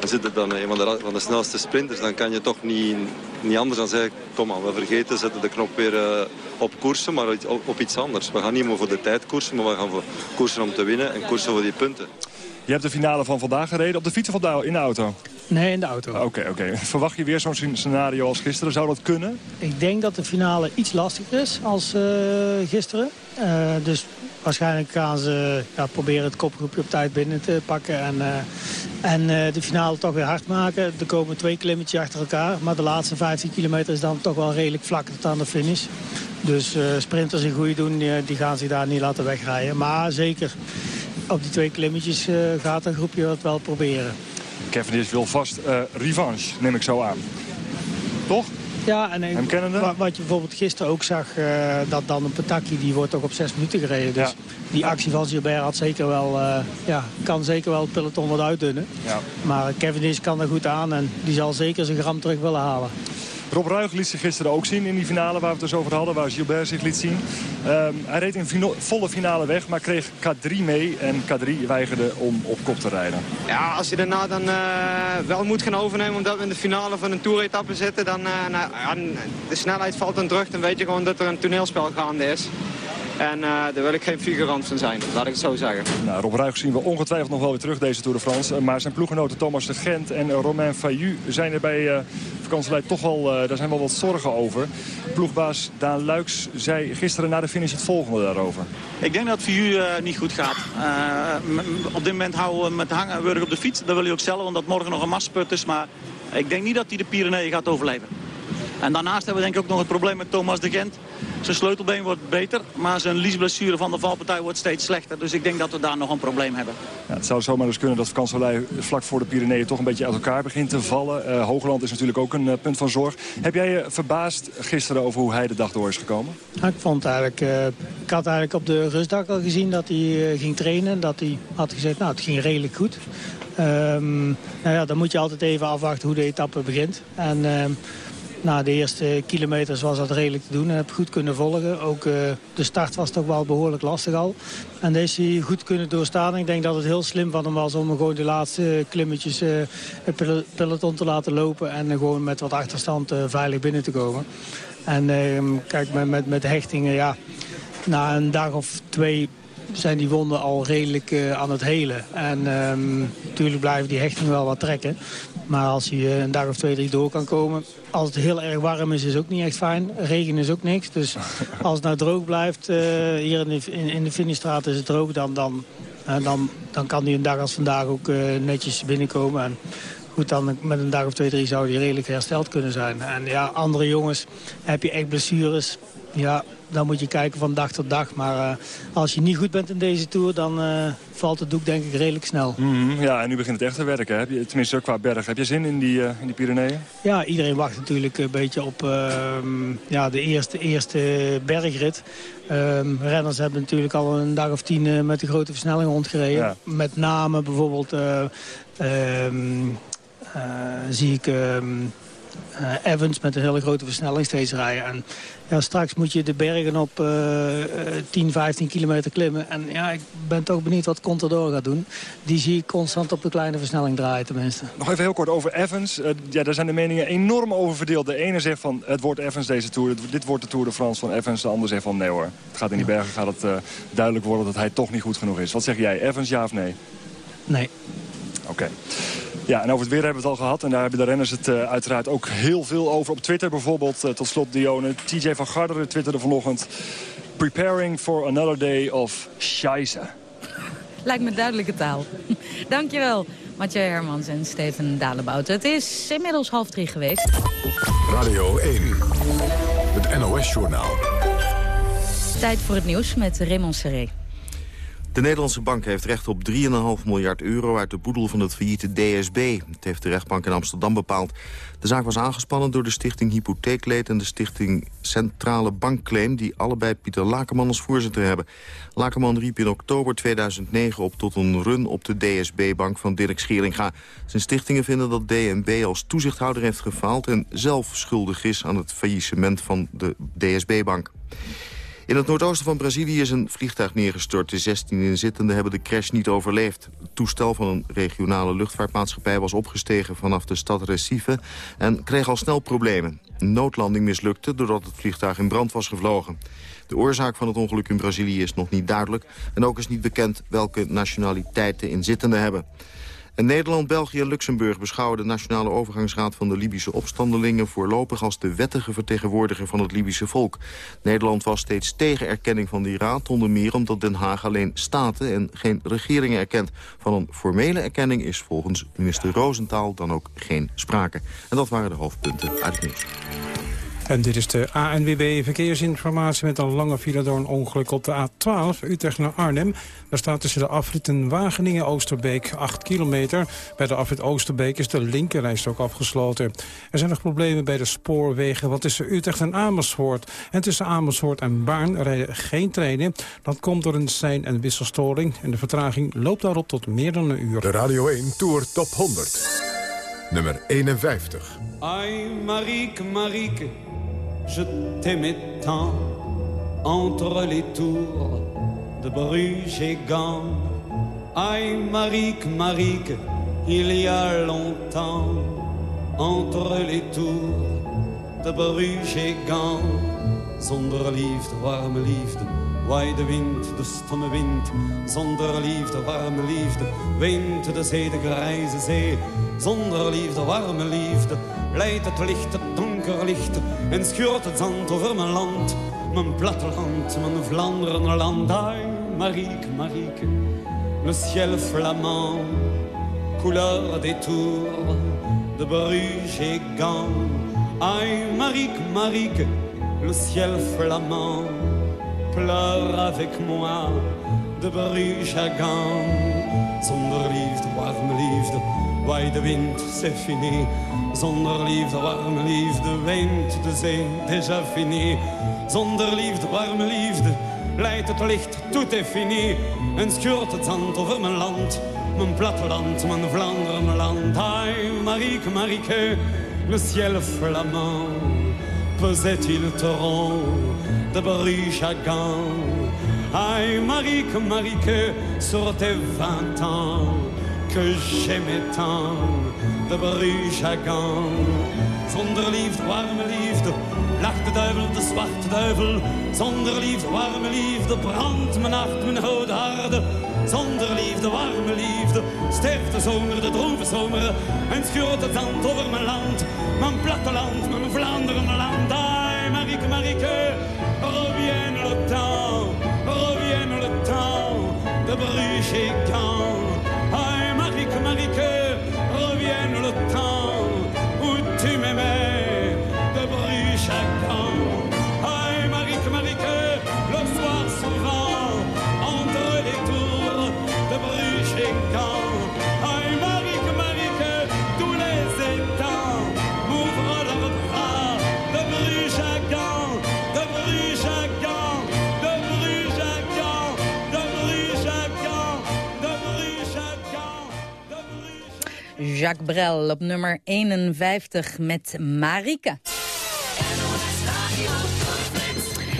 En zit er dan een van de, van de snelste sprinters, dan kan je toch niet, niet anders dan zeggen... kom aan, we vergeten, zetten de knop weer uh, op koersen, maar op, op, iets anders. We gaan niet meer voor de tijd koersen, maar we gaan voor koersen om te winnen en koersen voor die punten. Je hebt de finale van vandaag gereden op de fiets of in de auto? Nee, in de auto. Oké, okay, oké. Okay. Verwacht je weer zo'n scenario als gisteren? Zou dat kunnen? Ik denk dat de finale iets lastiger is als uh, gisteren. Uh, dus waarschijnlijk gaan ze ja, proberen het kopgroepje op tijd binnen te pakken. En, uh, en de finale toch weer hard maken. Er komen twee klimmetjes achter elkaar. Maar de laatste 15 kilometer is dan toch wel redelijk vlak tot aan de finish. Dus sprinters in goede doen, die, die gaan zich daar niet laten wegrijden. Maar zeker op die twee klimmetjes gaat een groepje het wel proberen. Cavendish wil vast uh, revanche, neem ik zo aan. Toch? Ja, en kennende? wat je bijvoorbeeld gisteren ook zag, uh, dat dan een Pataki, die wordt ook op zes minuten gereden. Dus ja. die actie van Gilbert had zeker wel, uh, ja, kan zeker wel het peloton wat uitdunnen. Ja. Maar Cavendish kan er goed aan en die zal zeker zijn gram terug willen halen. Rob Ruig liet zich gisteren ook zien in die finale waar we het dus over hadden. Waar Gilbert zich liet zien. Um, hij reed in volle finale weg, maar kreeg K3 mee. En K3 weigerde om op kop te rijden. Ja, als je daarna dan uh, wel moet gaan overnemen omdat we in de finale van een toeretappe zitten. Dan uh, de snelheid valt dan terug. Dan weet je gewoon dat er een toneelspel gaande is. En uh, daar wil ik geen figurant van zijn, laat ik het zo zeggen. Nou, Rob Ruig zien we ongetwijfeld nog wel weer terug deze Tour de France. Maar zijn ploeggenoten Thomas de Gent en Romain Fayu zijn er bij uh, vakantieleid toch wel, uh, daar zijn wel wat zorgen over. Ploegbaas Daan Luiks zei gisteren na de finish het volgende daarover. Ik denk dat het voor u niet goed gaat. op dit moment houden we met hangen op de fiets. Dat wil hij ook zelf, omdat morgen nog een massput is. Maar ik denk niet dat hij de Pyreneeën gaat overleven. En daarnaast hebben we denk ik ook nog het probleem met Thomas de Gent. Zijn sleutelbeen wordt beter, maar zijn liesblessure van de valpartij wordt steeds slechter. Dus ik denk dat we daar nog een probleem hebben. Ja, het zou zomaar dus kunnen dat Vakansolei vlak voor de Pyreneeën toch een beetje uit elkaar begint te vallen. Uh, Hoogland is natuurlijk ook een uh, punt van zorg. Heb jij je verbaasd gisteren over hoe hij de dag door is gekomen? Ja, ik vond eigenlijk, uh, ik had eigenlijk op de rustdag al gezien dat hij ging trainen. Dat hij had gezegd, nou het ging redelijk goed. Um, nou ja, dan moet je altijd even afwachten hoe de etappe begint. En um, na de eerste kilometers was dat redelijk te doen. En heb goed kunnen volgen. Ook uh, de start was toch wel behoorlijk lastig al. En deze hij goed kunnen doorstaan. Ik denk dat het heel slim van hem was om gewoon de laatste klimmetjes uh, het peloton te laten lopen. En gewoon met wat achterstand veilig binnen te komen. En kijk, met, met, met hechtingen, ja, na een dag of twee zijn die wonden al redelijk aan het helen. En um, natuurlijk blijven die hechtingen wel wat trekken. Maar als uh, een dag of twee, drie door kan komen... als het heel erg warm is, is ook niet echt fijn. Regen is ook niks. Dus als het nou droog blijft, uh, hier in de, in, in de is het droog... dan, dan, dan, dan kan die een dag als vandaag ook netjes binnenkomen. En goed, dan met een dag of twee, drie zou die redelijk hersteld kunnen zijn. En ja, andere jongens, heb je echt blessures... Ja, dan moet je kijken van dag tot dag. Maar uh, als je niet goed bent in deze Tour, dan uh, valt het doek denk ik redelijk snel. Mm -hmm, ja, en nu begint het echt te werken. Heb je, tenminste qua berg. Heb je zin in die, uh, in die Pyreneeën? Ja, iedereen wacht natuurlijk een beetje op ja, de eerste, eerste bergrit. Um, renners hebben natuurlijk al een dag of tien met de grote versnelling rondgereden. Ja. Met name bijvoorbeeld um, zie ik... Um, uh, Evans met een hele grote versnelling steeds rijden. En ja, straks moet je de bergen op uh, 10, 15 kilometer klimmen. En ja, ik ben toch benieuwd wat Contador gaat doen. Die zie ik constant op de kleine versnelling draaien tenminste. Nog even heel kort over Evans. Uh, ja, daar zijn de meningen enorm over verdeeld. De ene zegt van het wordt Evans deze Tour. Dit wordt de Tour de France van Evans. De ander zegt van nee hoor. Het gaat in die bergen gaat het duidelijk worden dat hij toch niet goed genoeg is. Wat zeg jij? Evans ja of nee? Nee. Oké. Okay. Ja, en over het weer hebben we het al gehad. En daar hebben de renners het uh, uiteraard ook heel veel over. Op Twitter bijvoorbeeld, uh, tot slot Dione. TJ van Garderen twitterde vanochtend... Preparing for another day of scheisse. Lijkt me duidelijke taal. Dankjewel, Mathieu Hermans en Steven Dalebout. Het is inmiddels half drie geweest. Radio 1, het NOS-journaal. Tijd voor het nieuws met Raymond Serré. De Nederlandse bank heeft recht op 3,5 miljard euro uit de boedel van het failliete DSB. Dat heeft de rechtbank in Amsterdam bepaald. De zaak was aangespannen door de stichting Hypotheekleed en de stichting Centrale Bankclaim... die allebei Pieter Lakerman als voorzitter hebben. Lakerman riep in oktober 2009 op tot een run op de DSB-bank van Dirk Scheringa. Zijn stichtingen vinden dat DNB als toezichthouder heeft gefaald... en zelf schuldig is aan het faillissement van de DSB-bank. In het noordoosten van Brazilië is een vliegtuig neergestort. De 16 inzittenden hebben de crash niet overleefd. Het toestel van een regionale luchtvaartmaatschappij was opgestegen vanaf de stad Recife... en kreeg al snel problemen. Een noodlanding mislukte doordat het vliegtuig in brand was gevlogen. De oorzaak van het ongeluk in Brazilië is nog niet duidelijk... en ook is niet bekend welke nationaliteit de inzittenden hebben. Nederland, België en Luxemburg beschouwen de Nationale Overgangsraad van de Libische opstandelingen voorlopig als de wettige vertegenwoordiger van het Libische volk. Nederland was steeds tegen erkenning van die raad, onder meer omdat Den Haag alleen staten en geen regeringen erkent. Van een formele erkenning is volgens minister Roosentaal dan ook geen sprake. En dat waren de hoofdpunten uit het nieuws. En dit is de ANWB Verkeersinformatie met een lange file door een ongeluk op de A12 Utrecht naar Arnhem. Daar staat tussen de afritten Wageningen Oosterbeek 8 kilometer. Bij de afrit Oosterbeek is de linkerrijstok afgesloten. Er zijn nog problemen bij de spoorwegen wat tussen Utrecht en Amersfoort. En tussen Amersfoort en Baarn rijden geen treinen. Dat komt door een sein- en wisselstoring. En de vertraging loopt daarop tot meer dan een uur. De Radio 1 Tour Top 100. Nummer 51. Aïe, Marieke, Marieke, je t'aimais tant entre les tours de Bruges et Gand. Aïe, Marieke, Marieke, il y a longtemps entre les tours de Bruges et Gand. Zonder liefde, warme liefde, waai de wind, de stomme wind. Zonder liefde, warme liefde, wint de zee, de grijze zee. Zonder liefde, warme liefde, leidt het licht, het donker licht. En schuurt het zand over mijn land, mijn platteland, mijn Vlaanderenland. Ai, Marieke, Marieke, le ciel flamand, couleur des tours de Bruges et Gand. Ai, Marieke, Marieke, le ciel flamand pleure avec moi de Bruges à Gand. Zonder liefde, warme liefde, waai de wind, c'est fini. Zonder liefde, warme liefde, weent de zee, déjà fini. Zonder liefde, warme liefde, leidt het licht, tout est fini. En schuurt het zand over mijn land, mijn platteland, mijn Vlaanderen, land. Ai, Marieke, Marieke, le ciel flamand pesait-il trop de Bruges à Gand Aïe, Marique, Marique, sur tes vingt ans que j'aimais tant de Bruges Zonder liefde, warme liefde, lacht de duivel, de zwarte duivel. Zonder liefde, warme liefde, brandt mijn hart, mijn oude harde. Zonder liefde, warme liefde, sterft de zomer, de droeve zomer. En schuurt het zand over mijn land, mijn platteland, mijn Vlaanderen, mijn land. Marieke, Marieke, revienne le temps, revienne le temps de Bruges. Revienne le Jacques Brel op nummer 51 met Marike.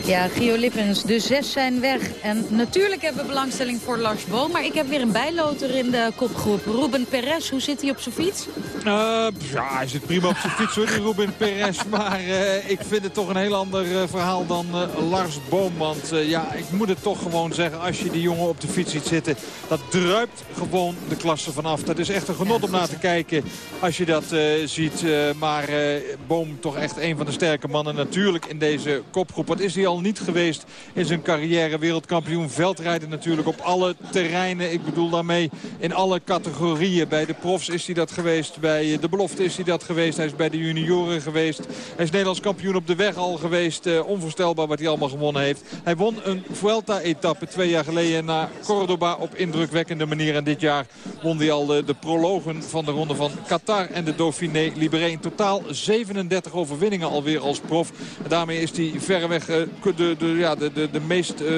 Ja, Gio Lippens, de zes zijn weg. En natuurlijk hebben we belangstelling voor Lars Boom. Maar ik heb weer een bijloter in de kopgroep. Ruben Perez, hoe zit hij op zijn fiets? Eh, ja, hij zit prima op zijn fiets hoor, Ruben Perez. Maar eh, ik vind het toch een heel ander eh, verhaal dan Lars Boom. Want ja, ik moet het toch gewoon zeggen. Als je die jongen op de fiets ziet zitten, dat druipt gewoon de klasse vanaf. Dat is echt een genot om naar te kijken als je dat ziet. Maar Boom toch echt een van de sterke mannen natuurlijk in deze kopgroep. Wat is hij al niet geweest in zijn carrière? Wereldkampioen veldrijden natuurlijk op alle terreinen. Ik bedoel daarmee in alle categorieën. Bij de profs is hij dat geweest. Bij de belofte is hij dat geweest. Hij is bij de junioren geweest. Hij is Nederlands kampioen op de weg al geweest. Eh, onvoorstelbaar wat hij allemaal gewonnen heeft. Hij won een Vuelta-etappe twee jaar geleden naar Cordoba op indrukwekkende manier. En dit jaar won hij al de, prologen van de ronde van Qatar en de Dauphiné Libéré. In totaal 37 overwinningen alweer als prof. En daarmee is hij verreweg, eh, de, de, ja, de, de, de meest uh,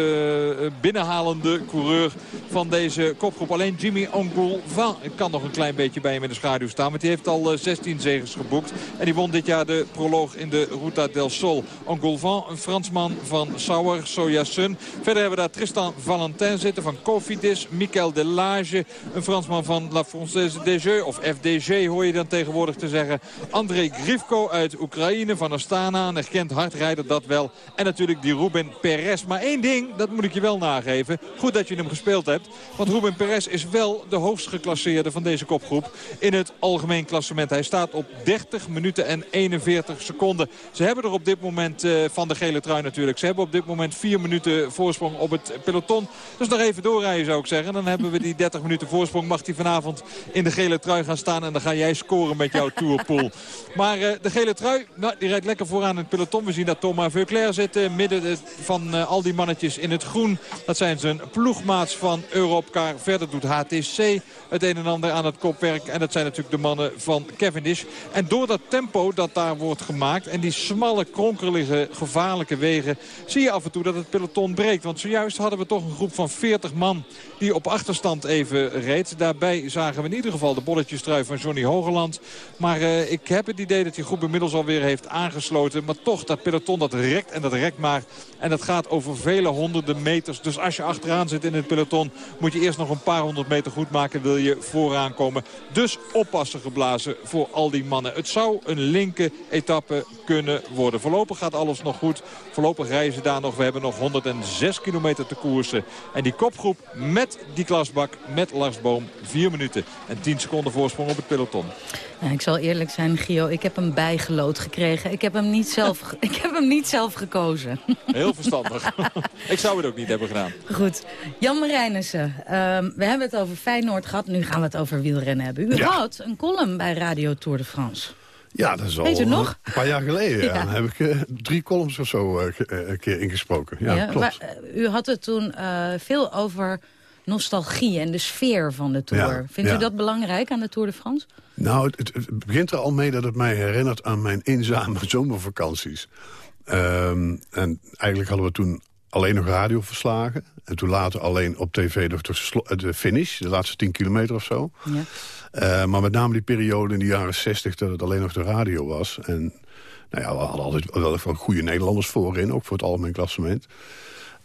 binnenhalende coureur van deze kopgroep. Alleen Jimmy Angulvan kan nog een klein beetje bij hem in de schaduw staan. Want die heeft al 16 zegens geboekt. En die won dit jaar de proloog in de Ruta del Sol. Angulvan, een Fransman van Sauer, Sojasun. Verder hebben we daar Tristan Valentin zitten van Cofidis. Michael Delage, een Fransman van La Française des. Of FDG hoor je dan tegenwoordig te zeggen. André Grifko uit Oekraïne van Astana. Een erkend hardrijder, dat wel. En natuurlijk die Ruben Perez. Maar één ding, dat moet ik je wel nageven. Goed dat je hem gespeeld hebt. Want Ruben Perez is wel de hoogst geclasseerde van deze kopgroep. In het algemeen klassement. Hij staat op 30 minuten en 41 seconden. Ze hebben er op dit moment uh, van de gele trui natuurlijk. Ze hebben op dit moment 4 minuten voorsprong op het peloton. Dus nog even doorrijden zou ik zeggen. Dan hebben we die 30 minuten voorsprong. Mag hij vanavond in de gele trui gaan staan. En dan ga jij scoren met jouw tourpool. Maar uh, de gele trui, nou, die rijdt lekker vooraan in het peloton. We zien dat Thomas Veuclair zit. Uh, midden van uh, al die mannetjes in het groen. Dat zijn zijn ploegmaats van Europcar. Verder doet HTC het een en ander aan het kopwerk. En dat zijn natuurlijk de mannen van Cavendish. En door dat tempo dat daar wordt gemaakt... en die smalle, kronkelige, gevaarlijke wegen... zie je af en toe dat het peloton breekt. Want zojuist hadden we toch een groep van 40 man... die op achterstand even reed. Daarbij zagen we in ieder geval de bolletjestrui van Johnny Hogeland. Maar uh, ik heb het idee dat die groep inmiddels alweer heeft aangesloten. Maar toch, dat peloton dat rekt en dat rekt maar. En dat gaat over vele honderden meters. Dus als je achteraan zit in het peloton... moet je eerst nog een paar honderd meter goed maken. Wil je vooraan komen. Dus oppassen geblazen voor al die mannen. Het zou een linker etappe kunnen worden. Voorlopig gaat alles nog goed. Voorlopig rijden ze daar nog. We hebben nog 106 kilometer te koersen. En die kopgroep met die klasbak, met Lars Boom, 4 minuten en 10 seconden voorsprong op het peloton. Ik zal eerlijk zijn, Gio, ik heb hem bijgelood gekregen. Ik heb hem niet zelf, ik heb hem niet zelf gekozen. Heel verstandig. ik zou het ook niet hebben gedaan. Goed. Jan Marijnissen, um, we hebben het over Feyenoord gehad. Nu gaan we het over wielrennen hebben. U ja. had een column bij Radio Tour de France. Ja, dat is al Weet u nog? een paar jaar geleden. Ja. Heb ik uh, drie columns of zo uh, een keer ingesproken. Ja, ja klopt. Maar, uh, u had het toen veel over nostalgie en de sfeer van de Tour. Ja, Vindt ja. u dat belangrijk aan de Tour de France? Nou, het, het, het, begint er al mee dat het mij herinnert aan mijn eenzame zomervakanties. Um, en eigenlijk hadden we toen alleen nog radioverslagen. En toen later alleen op tv nog de, de finish, de laatste 10 kilometer of zo. Ja. Uh, maar met name die periode in de jaren 60 dat het alleen nog de radio was. En nou ja, we hadden altijd wel goede Nederlanders voorin, ook voor het algemeen klassement.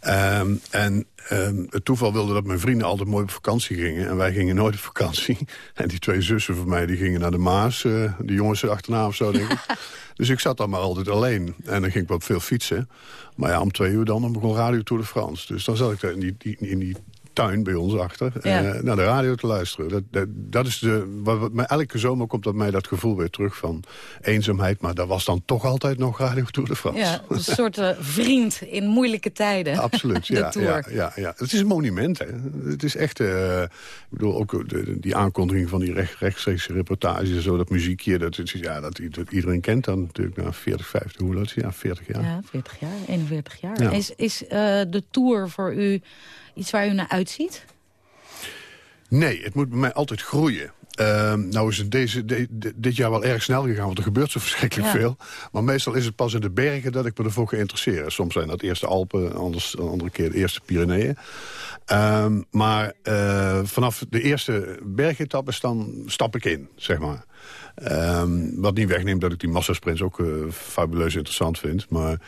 Um, en um, het toeval wilde dat mijn vrienden altijd mooi op vakantie gingen. En wij gingen nooit op vakantie. En die twee zussen van mij die gingen naar de Maas. Uh, de jongens achterna of zo, denk ik. dus ik zat dan maar altijd alleen. En dan ging ik wat veel fietsen. Maar ja, om twee uur dan, dan begon Radio Tour de France. Dus dan zat ik daar in die, die, in die tuin bij ons achter. Ja. Uh, naar de radio te luisteren. Dat, dat, dat is de, wat, wat, elke zomer komt dat mij dat gevoel weer terug van eenzaamheid. Maar dat was dan toch altijd nog Radio Tour de France. Ja, een soort uh, vriend in moeilijke tijden. Absoluut, ja, ja, ja, ja. Het is een monument, hè. Het is echt, uh, ik bedoel, ook de, die aankondiging van die recht, rechtstreekse reportages en zo, dat muziekje, dat, ja, dat, dat iedereen kent dan natuurlijk na 40, 50, hoe oud Ja, 40 jaar. Ja, 40 jaar, 41 jaar. Ja. Is, is de Tour voor u iets waar u naar uitziet? Nee, het moet bij mij altijd groeien. Uh, nou is het deze, de, de, dit jaar wel erg snel gegaan, want er gebeurt zo verschrikkelijk Ja. veel. Maar meestal is het pas in de bergen dat ik me ervoor ga interesseren. Soms zijn dat eerst de Alpen, anders een andere keer de eerste Pyreneeën. Um, maar uh, vanaf de eerste bergetappes dan stap ik in, zeg maar. Um, wat niet wegneemt dat ik die massasprints ook uh, fabuleus interessant vind. Maar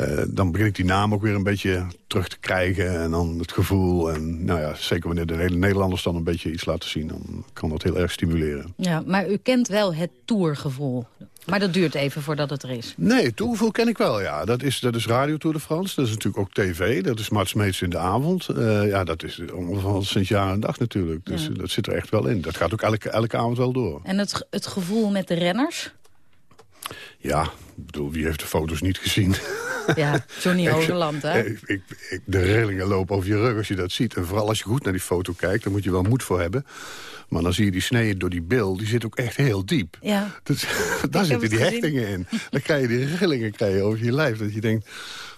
uh, dan begin ik die naam ook weer een beetje terug te krijgen. En dan het gevoel. En nou ja, zeker wanneer de hele Nederlanders dan een beetje iets laten zien. Dan kan dat heel erg stimuleren. Ja, maar u kent wel het tourgevoel. Maar dat duurt even voordat het er is. Nee, het toergevoel ken ik wel, ja. Dat is, dat is Radio Tour de France. Dat is natuurlijk ook tv. Dat is Mats Meets in de avond. Uh, ja, dat is ongeveer sinds jaar en dag natuurlijk. Dus Ja. dat zit er echt wel in. Dat gaat ook elke, elke avond wel door. En het, het gevoel met de renners? Ja, ik bedoel, wie heeft de foto's niet gezien? Ja, Johnny Hogeland, hè? Ik, ik, ik- de rillingen lopen over je rug als je dat ziet. En vooral als je goed naar die foto kijkt, daar moet je wel moed voor hebben. Maar dan zie je die sneden door die bil, die zit ook echt heel diep. Ja. Dus, daar zitten die hechtingen in. Dan krijg je die rillingen krijg je over je lijf. Dat je denkt,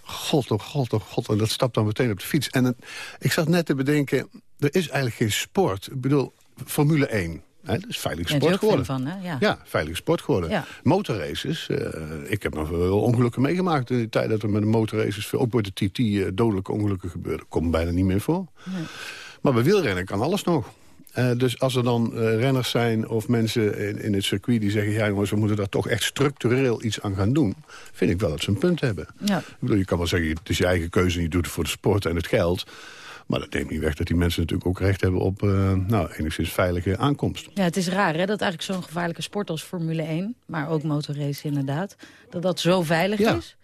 god, oh god, oh god. En dat stapt dan meteen op de fiets. En ik zat net te bedenken, er is eigenlijk geen sport. Ik bedoel, Formule 1. Hè, dat is veilig sport geworden. van, hè? Ja. Ja, veilig sport geworden. Ja. Motorraces, eh, ik heb nog wel ongelukken meegemaakt... in de tijd dat er met de motorraces, veel- ook bij de TT, eh, dodelijke ongelukken gebeurden. Komt bijna niet meer voor. Maar bij wielrennen kan alles nog. Eh, dus als er dan renners zijn of mensen in, in het circuit die zeggen... ja jongens, we moeten daar toch echt structureel iets aan gaan doen... vind ik wel dat ze een punt hebben. Ja. Ik bedoel, je kan wel zeggen, het is je eigen keuze... en je doet het voor de sport en het geld... Maar dat neemt niet weg dat die mensen natuurlijk ook recht hebben op eh, nou, enigszins veilige aankomst. Ja, het is raar hè, dat eigenlijk zo'n gevaarlijke sport als Formule 1... maar ook motorrace inderdaad, dat dat zo veilig Ja. is.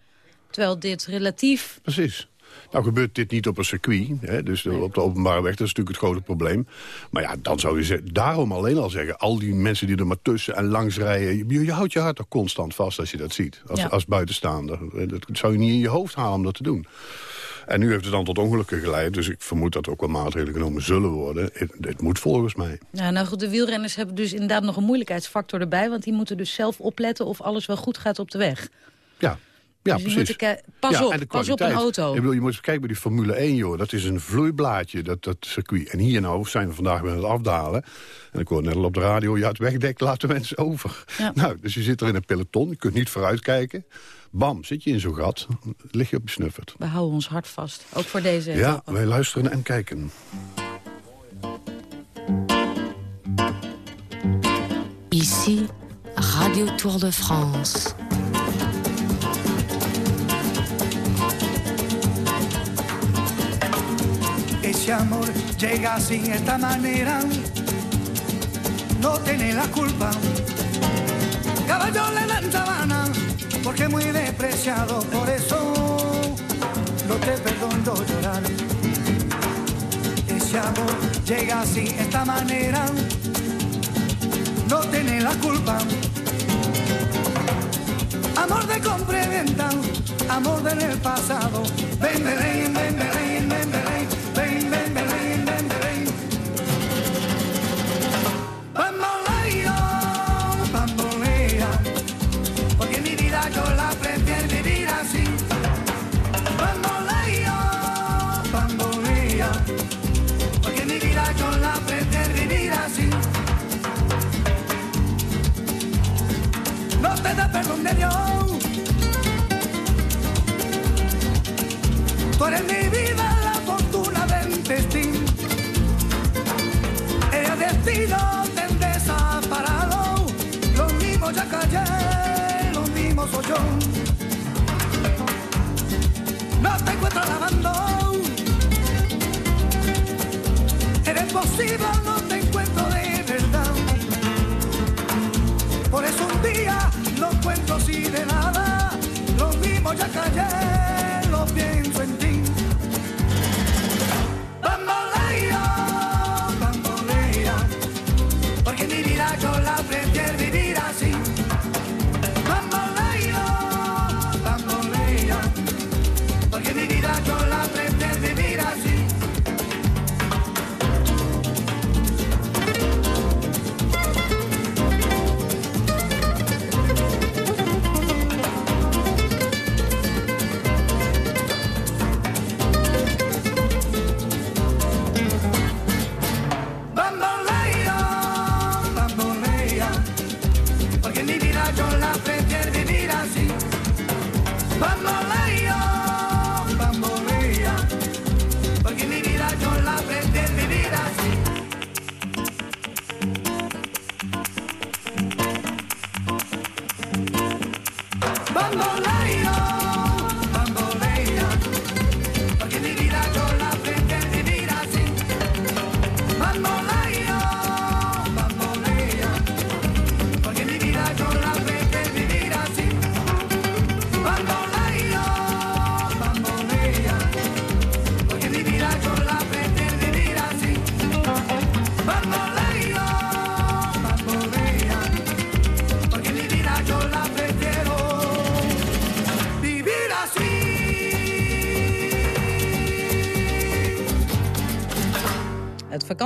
Terwijl dit relatief... Precies. Nou gebeurt dit niet op een circuit, hè, dus op de openbare weg, dat is natuurlijk het grote probleem. Maar ja, dan zou je ze- daarom alleen al zeggen, al die mensen die er maar tussen en langs rijden, je, je houdt je hart toch constant vast als je dat ziet, als, Ja. als buitenstaander. Eh, Dat zou je niet in je hoofd halen om dat te doen. En nu heeft het dan tot ongelukken geleid, dus ik vermoed dat er ook wel maatregelen genomen zullen worden. Het moet volgens mij. Ja, nou goed, de wielrenners hebben dus inderdaad nog een moeilijkheidsfactor erbij... want die moeten dus zelf opletten of alles wel goed gaat op de weg. Ja, ja Dus precies. pas Ja, op, pas op een auto. Ik bedoel, je moet eens kijken bij die Formule 1, joh. Dat is een vloeiblaadje, dat, dat circuit. En hier nou zijn we vandaag weer aan het afdalen. En ik hoorde net al op de radio, ja, het wegdek laten mensen over. Ja. Nou, dus je zit er in een peloton, je kunt niet vooruitkijken. Bam, zit je in zo'n gat, lig je op je snuffert. We houden ons hart vast, ook voor deze Ja, etappe. wij luisteren en kijken. Ici, Radio Tour de France. Ese amor llega así, esta manera, no tiene la culpa. Caballo le dan sabana, porque muy despreciado, por eso no te perdono llorar. Ese amor llega así, esta manera, no tiene la culpa. Amor de compra y venta, amor del pasado. Ven, ven, ven, ven, Eres posible, no te encuentro de verdad. Por eso un día no cuento así de nada. Lo mismo ya callé, lo pienso en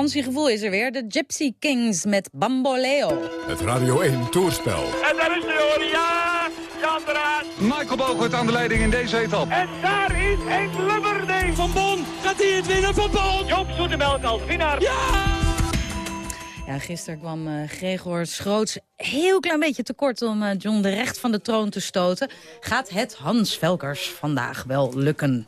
vakantiegevoel is er weer. De Gypsy Kings met Bamboleo. Het Radio 1 Toerspel. En daar is de hoor, ja, Jan Draas. Michael Bogert aan de leiding in deze etappe. En daar is Henk Lubberding. Van Bon, gaat hij het winnen van Bon? Joop Zoetemelk als winnaar. Ja! Ja, gisteren kwam eh, Gregor Schroots heel klein beetje tekort om eh, John de Recht van de troon te stoten. Gaat het Hans Velkers vandaag wel lukken?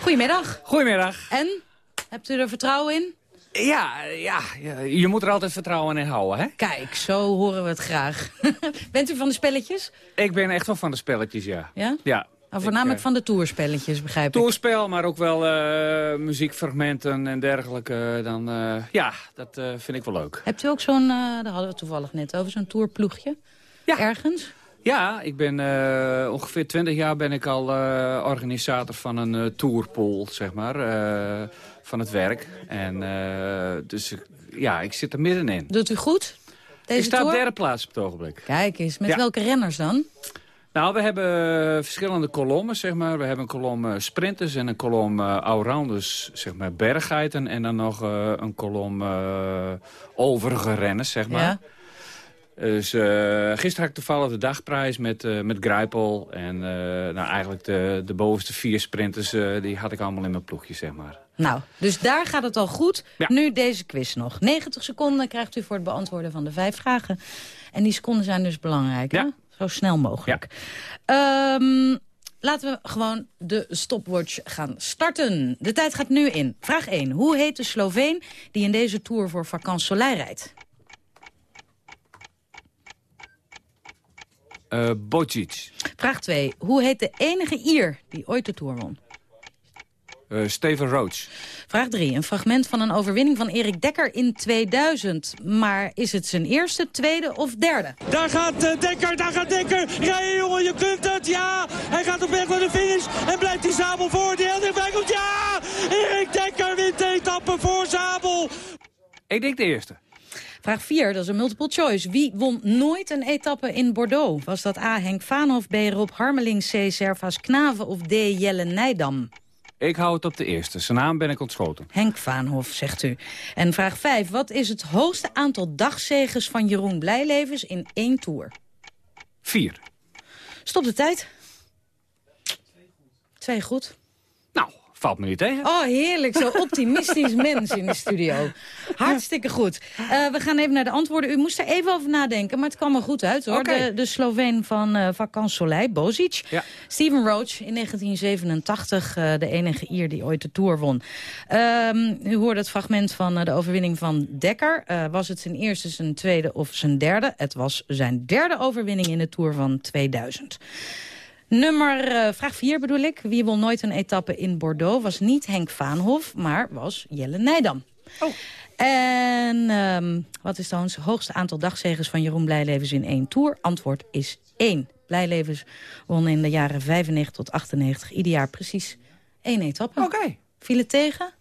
Goedemiddag. Goedemiddag. En? Hebt u er vertrouwen in? Ja, ja, je moet er altijd vertrouwen in houden, hè? Kijk, zo horen we het graag. Bent u van de spelletjes? Ik ben echt wel van de spelletjes, ja. Ja? Ja. Maar voornamelijk Ik, van de toerspelletjes, begrijp ik. eh, Toerspel, maar ook wel eh, muziekfragmenten en dergelijke. Dan, eh, ja, dat eh, vind ik wel leuk. Hebt u ook zo'n, eh, daar hadden we toevallig net over, zo'n tourploegje? Ja. Ergens? Ja, ik ben eh, ongeveer 20 jaar ben ik al eh, organisator van een eh, tourpool, zeg maar, eh, van het werk. En eh, dus ja, ik zit er middenin. Doet u goed? Deze ik sta op derde plaats op het ogenblik. Kijk eens, met Ja. welke renners dan? Nou, we hebben verschillende kolommen, zeg maar. We hebben een kolom eh, sprinters en een kolom uh, allrounders, zeg maar, berggeiten. En dan nog een kolom overige renners, zeg maar. Ja. Dus eh, gisteren had ik toevallig de dagprijs met, met Grijpel. En nou, eigenlijk de, de bovenste vier sprinters, die had ik allemaal in mijn ploegje, zeg maar. Nou, dus daar gaat het al goed. Nu deze quiz nog. 90 seconden krijgt u voor het beantwoorden van de vijf vragen. En die seconden zijn dus belangrijk, hè? Zo snel mogelijk. Ehm, laten we gewoon de stopwatch gaan starten. De tijd gaat nu in. Vraag 1. Hoe heet de Sloveen die in deze Tour voor Vacances Soleil rijdt? Eh Bocic, Vraag 2. Hoe heet de enige Ier die ooit de Tour won? Eh, Steven Roach, Vraag 3. Een fragment van een overwinning van Erik Dekker in 2000. Maar is het zijn eerste, tweede of derde? Daar gaat eh, Dekker, daar gaat Dekker. Rijden jongen, je kunt het, ja. Hij gaat op weg naar de finish en blijft die Zabel voor. Die heel dichtbij komt, ja. Erik Dekker wint de etappe voor Zabel. Ik denk de eerste. Vraag 4, dat is een multiple choice. Wie won nooit een etappe in Bordeaux? Was dat A. Henk Vaanhoff, B. Rob Harmeling, C. Servaas Knaven of D. Jelle Nijdam? Ik hou het op de eerste. Zijn naam ben ik ontschoten. Henk Vaanhoff, zegt u. En vraag 5, wat is het hoogste aantal dagzegers van Jeroen Blijlevens in één Tour? Vier. Stop de tijd. Twee goed. Valt me niet tegen. Oh, heerlijk. Zo optimistisch mens in de studio. Hartstikke goed. Eh, we gaan even naar de antwoorden. U moest er even over nadenken, maar het kwam er goed uit, hoor. De, de Sloveen van uh, Vacances Soleil, Bozic. Ja. Steven Roach in 1987, eh, de enige Ier die ooit de Tour won. Ehm, u hoorde het fragment van de overwinning van Dekker. Was het zijn eerste, zijn tweede of zijn derde? Het was zijn derde overwinning in de Tour van 2000. Nummer, eh, vraag 4 bedoel ik. Wie won nooit een etappe in Bordeaux? Was niet Henk Vaanhof, maar was Jelle Nijdam. Oh. En ehm, wat is dan het hoogste aantal dagzegers van Jeroen Blijlevens in één Tour? Antwoord is 1. Blijlevens won in de jaren 95 tot 98 ieder jaar precies één etappe. Oké. Viel het tegen?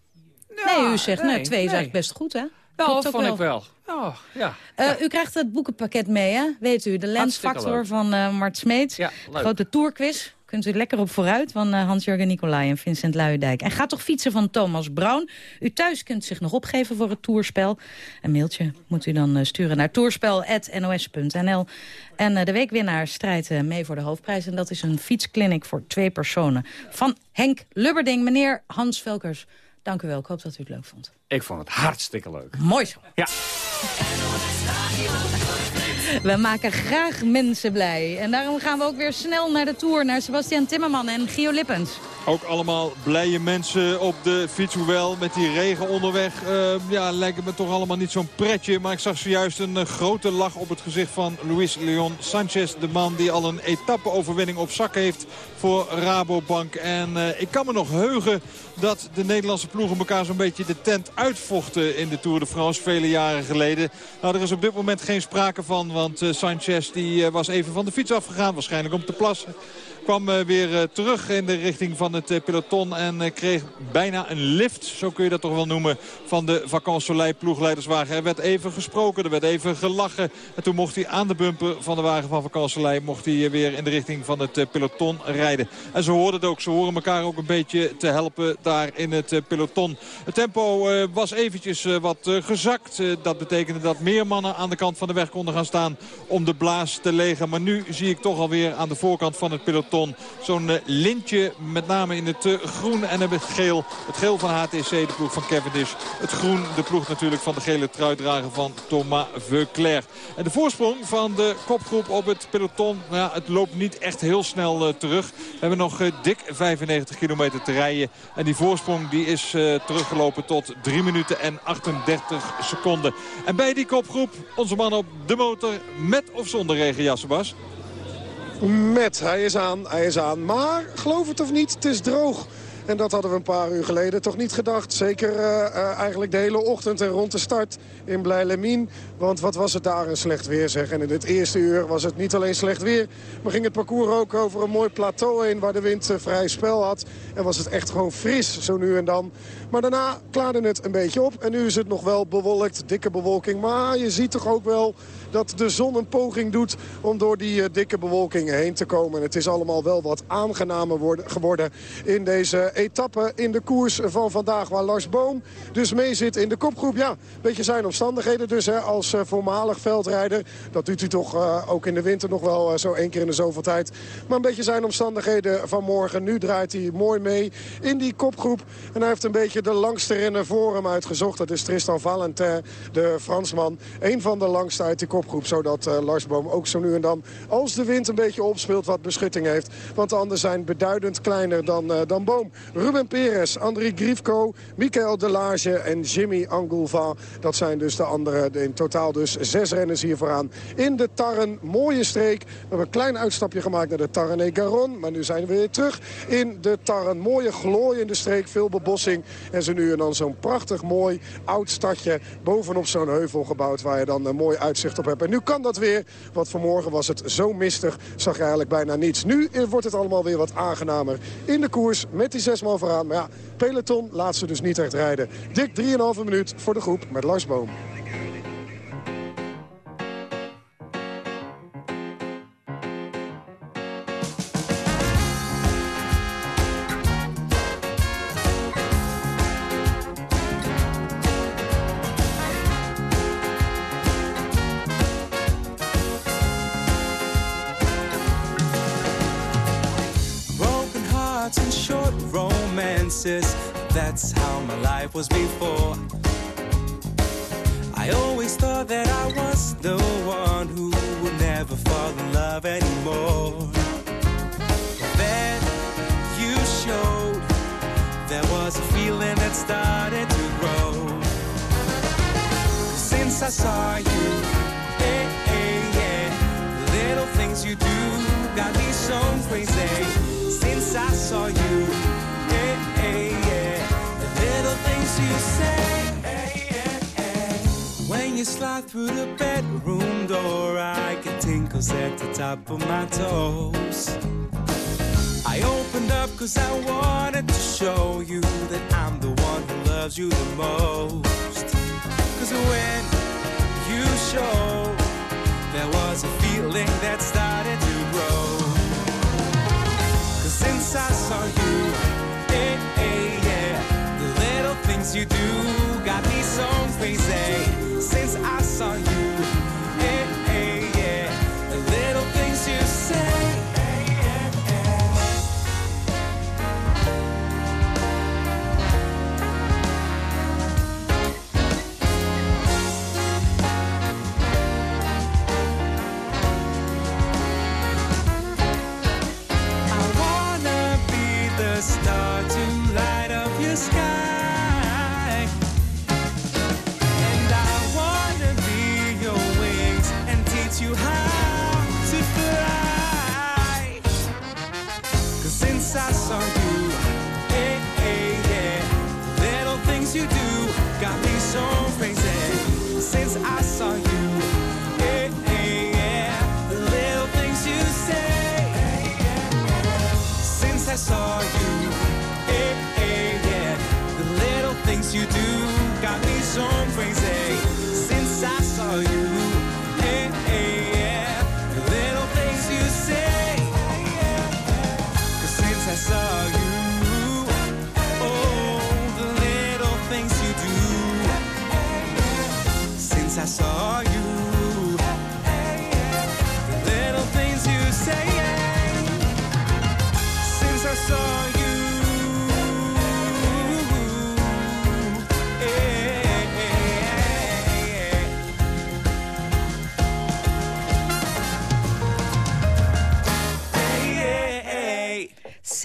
nee, u zegt, nee, nee, twee is nee. eigenlijk best goed, hè? Nou, dat vond ik wel. Oh, ja. Eh, U krijgt het boekenpakket mee, hè? Weet u, de lensfactor van eh Mart Smeets. Ja, leuk. Grote tourquiz. Kunt u lekker op vooruit van eh, Hans-Jurgen Nicolai en Vincent Luijendijk. En ga toch fietsen van Thomas Brown. U thuis kunt zich nog opgeven voor het toerspel. Een mailtje moet u dan sturen naar toerspel.nos.nl. En de weekwinnaar strijdt mee voor de hoofdprijs. En dat is een fietsclinic voor twee personen. Van Henk Lubberding. Meneer Hans Velkers, dank u wel. Ik hoop dat u het leuk vond. Ik vond het hartstikke leuk. Mooi zo. Ja. We maken graag mensen blij. En daarom gaan we ook weer snel naar de Tour. Naar Sebastian Timmerman en Gio Lippens. Ook allemaal blije mensen op de fiets. Hoewel met die regen onderweg eh, ja, lijkt het me toch allemaal niet zo'n pretje. Maar ik zag zojuist een eh, grote lach op het gezicht van Luis Leon Sanchez. De man die al een etappe-overwinning op zak heeft voor Rabobank. En eh, ik kan me nog heugen dat de Nederlandse ploegen elkaar zo'n beetje de tent uitvochten in de Tour de France vele jaren geleden. Nou, er is op dit moment geen sprake van, want eh, Sanchez die, was even van de fiets afgegaan. Waarschijnlijk om te plassen. Kwam eh, weer eh, terug in de richting van het eh, peloton en kreeg bijna een lift, zo kun je dat toch wel noemen, van de Soleil ploegleiderswagen. Er werd even gesproken, er werd even gelachen. En toen mocht hij aan de bumper van de wagen van Soleil mocht hij weer in de richting van het peloton rijden. En ze hoorden het ook, ze horen elkaar ook een beetje te helpen daar in het peloton. Het tempo was eventjes wat gezakt. Dat betekende dat meer mannen aan de kant van de weg konden gaan staan om de blaas te legen. Maar nu zie ik toch alweer aan de voorkant van het peloton Zo'n eh, lintje met name in het eh, groen en het geel. Het geel van HTC, de ploeg van Cavendish. Het groen, de ploeg natuurlijk van de gele truitdrager van Thomas Veuclair. En de voorsprong van de kopgroep op het peloton, nou ja, het loopt niet echt heel snel eh, terug. We hebben nog dik 95 kilometer te rijden. En die voorsprong die is teruggelopen tot 3 minuten en 38 seconden. En bij die kopgroep onze man op de motor met of zonder regenjassen, Bas. Met, hij is aan, hij is aan. Maar, geloof het of niet, het is droog. En dat hadden we een paar uur geleden toch niet gedacht. Zeker eh, eh, eigenlijk de hele ochtend en rond de start in Blijlemien. Want wat was het daar een slecht weer zeg. En in het eerste uur was het niet alleen slecht weer. Maar ging het parcours ook over een mooi plateau heen... waar de wind eh, vrij spel had. En was het echt gewoon fris, zo nu en dan. Maar daarna klaarde het een beetje op. En nu is het nog wel bewolkt, dikke bewolking. Maar je ziet toch ook wel dat de zon een poging doet om door die uh, dikke bewolking heen te komen. En het is allemaal wel wat aangenamer worden, geworden in deze etappe in de koers van vandaag. Waar Lars Boom dus mee zit in de kopgroep. Ja, een beetje zijn omstandigheden dus hè, als uh, voormalig veldrijder. Dat doet hij toch uh, ook in de winter nog wel zo één keer in de zoveel tijd. Maar een beetje zijn omstandigheden van morgen. Nu draait hij mooi mee in die kopgroep. En hij heeft een beetje de langste renner voor hem uitgezocht. Dat is Tristan Valentin, de Fransman. Een van de langste uit die kopgroep Zodat uh, Lars Boom ook zo nu en dan, als de wind een beetje opspeelt, wat beschutting heeft. Want de anderen zijn beduidend kleiner dan, uh, dan Boom. Ruben Perez, André Grifko, Michael Delage en Jimmy Angulva. Dat zijn dus de anderen. In totaal dus zes renners hier vooraan. In de Tarren, mooie streek. We hebben een klein uitstapje gemaakt naar de Tarren Garon. Maar nu zijn we weer terug in de Tarren. Mooie glooiende streek, veel bebossing. En zo nu en dan zo'n prachtig mooi oud stadje bovenop zo'n heuvel gebouwd... waar je dan een mooi uitzicht op hebt. En nu kan dat weer, want vanmorgen was het zo mistig, zag je eigenlijk bijna niets. Nu wordt het allemaal weer wat aangenamer in de koers met die zes man vooraan. Maar ja, peloton laat ze dus niet echt rijden. Dik 3,5 minuut voor de groep met Lars Boom.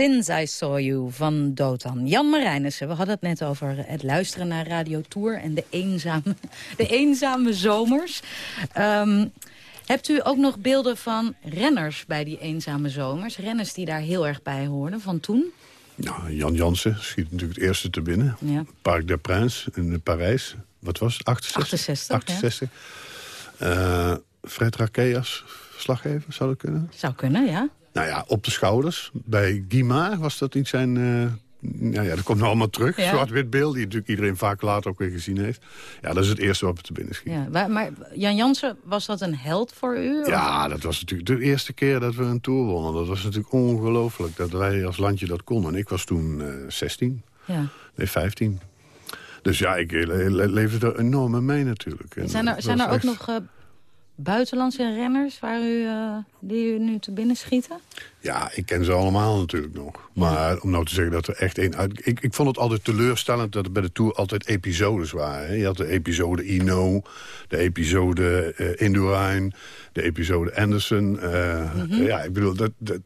Since I Saw You van Dotan. Jan Marijnissen, we hadden het net over het luisteren naar Radio Tour... en de eenzame, de eenzame zomers. Ehm, hebt u ook nog beelden van renners bij die eenzame zomers? Renners die daar heel erg bij hoorden van toen? Nou, Jan Jansen schiet natuurlijk het eerste te binnen. Ja. Parc des Princes in Parijs. Wat was het? 68? 68, 68. Eh, Fred Rakeas, verslaggever, zou dat kunnen? Zou kunnen, ja. Nou ja, op de schouders. Bij Guimard was dat niet zijn... eh, nou ja, dat komt nou allemaal terug. Ja. Zwart-wit beeld, die natuurlijk iedereen vaak later ook weer gezien heeft. Ja, dat is het eerste wat me te binnen schiet. ja. Maar Jan Jansen, was dat een held voor u? Ja, dat was natuurlijk de eerste keer dat we een Tour wonnen. Dat was natuurlijk ongelooflijk dat wij als landje dat konden. En ik was toen eh 16, Ja. nee 15. Dus ja, ik le- le- leefde er enorm mee natuurlijk. En Zijn er, zijn er ook nog eh, buitenlandse renners waar u, eh, die u nu te binnen schieten? Ja, ik ken ze allemaal natuurlijk nog. Maar om nou te zeggen dat er echt één uit... Ik, ik vond het altijd teleurstellend dat er bij de Tour altijd episodes waren. hè. Je had de episode Ino, de episode eh Indurain, de episode Anderson. eh, Mhm. Ja, ik bedoel, dat, dat,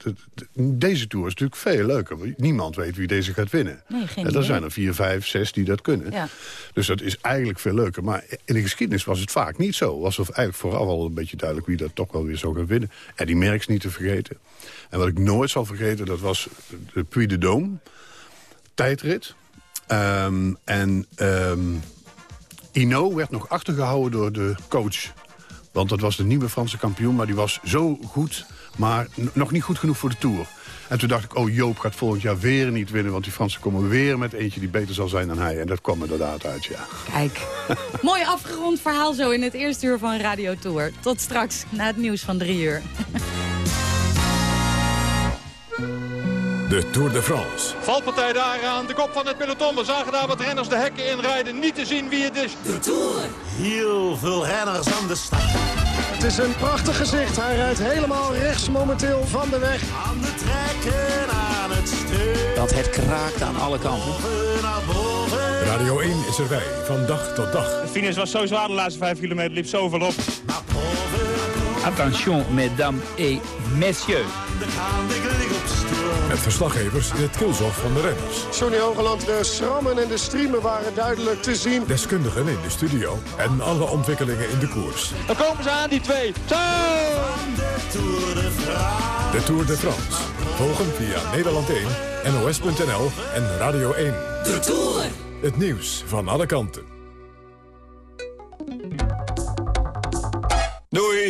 deze Tour is natuurlijk veel leuker. Niemand weet wie deze gaat winnen. Nee, geen En er zijn er vier, vijf, zes die dat kunnen. Ja. Dus dat is eigenlijk veel leuker. Maar in de geschiedenis was het vaak niet zo. Was het eigenlijk vooral al een beetje duidelijk wie dat toch wel weer zou gaan winnen. En die merks niet te vergeten. En wat ik nooit zal vergeten, dat was de Puy de Dôme. Tijdrit. Ehm, en ehm Ino werd nog achtergehouden door de coach. Want dat was de nieuwe Franse kampioen, maar die was zo goed... maar nog niet goed genoeg voor de Tour. En toen dacht ik, oh Joop gaat volgend jaar weer niet winnen... want die Fransen komen weer met eentje die beter zal zijn dan hij. En dat kwam inderdaad uit, ja. Kijk. Mooi afgerond verhaal zo in het eerste uur van Radio Tour. Tot straks, na het nieuws van drie uur. De Tour de France. Valpartij daar aan de kop van het peloton. We zagen daar wat renners de hekken inrijden. Niet te zien wie het is. De Tour. Heel veel renners aan de start. Het is een prachtig gezicht. Hij rijdt helemaal rechts momenteel van de weg. Aan de trekken, aan het stuur. Dat het kraakt aan alle kanten. Radio 1 is erbij, van dag tot dag. De finish was zo zwaar, de laatste vijf kilometer liep zoveel op. Attention, mesdames et messieurs. Met verslaggevers in het kielzog van de renners. Johnny Hogeland, de schrammen en de streamen waren duidelijk te zien. Deskundigen in de studio en alle ontwikkelingen in de koers. Dan komen ze aan, die twee. Zo! De Tour de France. Volgen via Nederland 1, NOS.nl en Radio 1. De Tour. Het nieuws van alle kanten.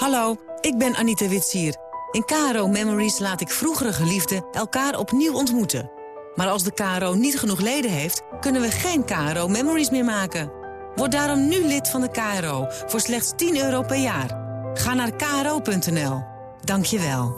Hallo, ik ben Anita Witsier. In KRO Memories laat ik vroegere geliefden elkaar opnieuw ontmoeten. Maar als de KRO niet genoeg leden heeft, kunnen we geen KRO Memories meer maken. Word daarom nu lid van de KRO voor slechts 10 euro per jaar. Ga naar kro.nl. Dank je wel.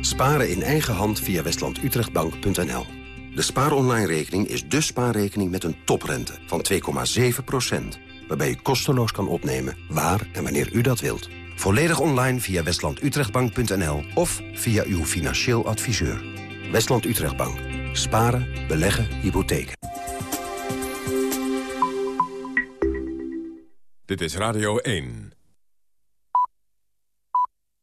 Sparen in eigen hand via westlandutrechtbank.nl. De spaaronline-rekening is de spaarrekening met een toprente van 2,7%. Waarbij u kosteloos kan opnemen waar en wanneer u dat wilt. Volledig online via westlandutrechtbank.nl of via uw financieel adviseur. Westland Utrechtbank. Sparen, beleggen, hypotheken. Dit is Radio 1.